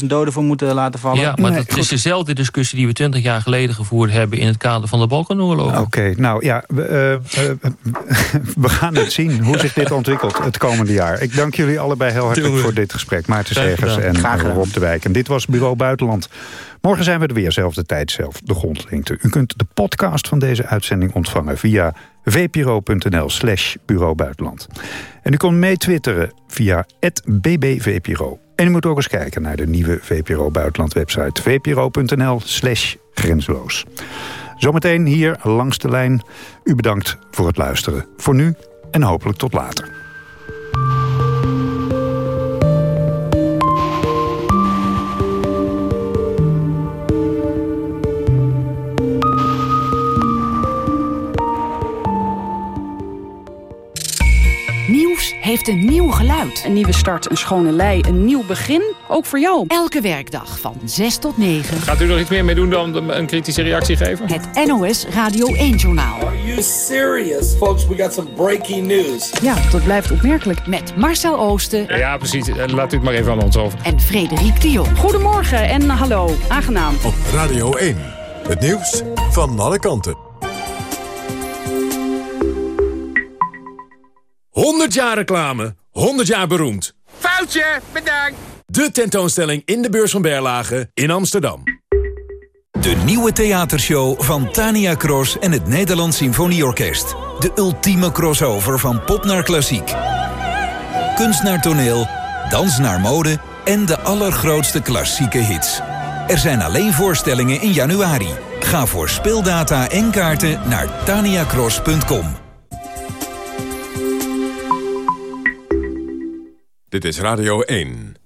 100.000 doden voor moeten laten vallen? Ja, maar nee, dat goed. is dezelfde discussie die we 20 jaar geleden gevoerd hebben... in het kader van de Balkanoorlog. Oké, okay, nou ja, we, uh, uh, we gaan het zien hoe zich dit ontwikkelt het komende jaar. Ik dank jullie allebei heel hartelijk voor dit gesprek. Maarten Segers en Rob de Wijk. En dit was Bureau Buitenland. Morgen zijn we er weer, zelfde tijd, zelf de grondlengte. U kunt de podcast van deze uitzending ontvangen via vpro.nl slash bureau buitenland. En u kunt mee twitteren via @bbvpro. En u moet ook eens kijken naar de nieuwe VPRO Buitenland website vpro.nl slash grensloos. Zometeen hier langs de lijn. U bedankt voor het luisteren. Voor nu en hopelijk tot later. Heeft een nieuw geluid. Een nieuwe start, een schone lei, een nieuw begin. Ook voor jou. Elke werkdag van 6 tot 9. Gaat u nog iets meer mee doen dan een kritische reactie geven? Het NOS Radio 1-journaal. Are you serious? Folks, we got some breaking news. Ja, dat blijft opmerkelijk. Met Marcel Oosten. Ja, precies. Laat u het maar even aan ons over. En Frederik de Jong. Goedemorgen en hallo. Aangenaam. Op Radio 1. Het nieuws van alle kanten. 100 jaar reclame, 100 jaar beroemd. Foutje, bedankt. De tentoonstelling in de beurs van Berlage in Amsterdam. De nieuwe theatershow van Tania Cross en het Nederlands Symfonieorkest. De ultieme crossover van pop naar klassiek. Kunst naar toneel, dans naar mode en de allergrootste klassieke hits. Er zijn alleen voorstellingen in januari. Ga voor speeldata en kaarten naar taniacross.com. Dit is Radio 1.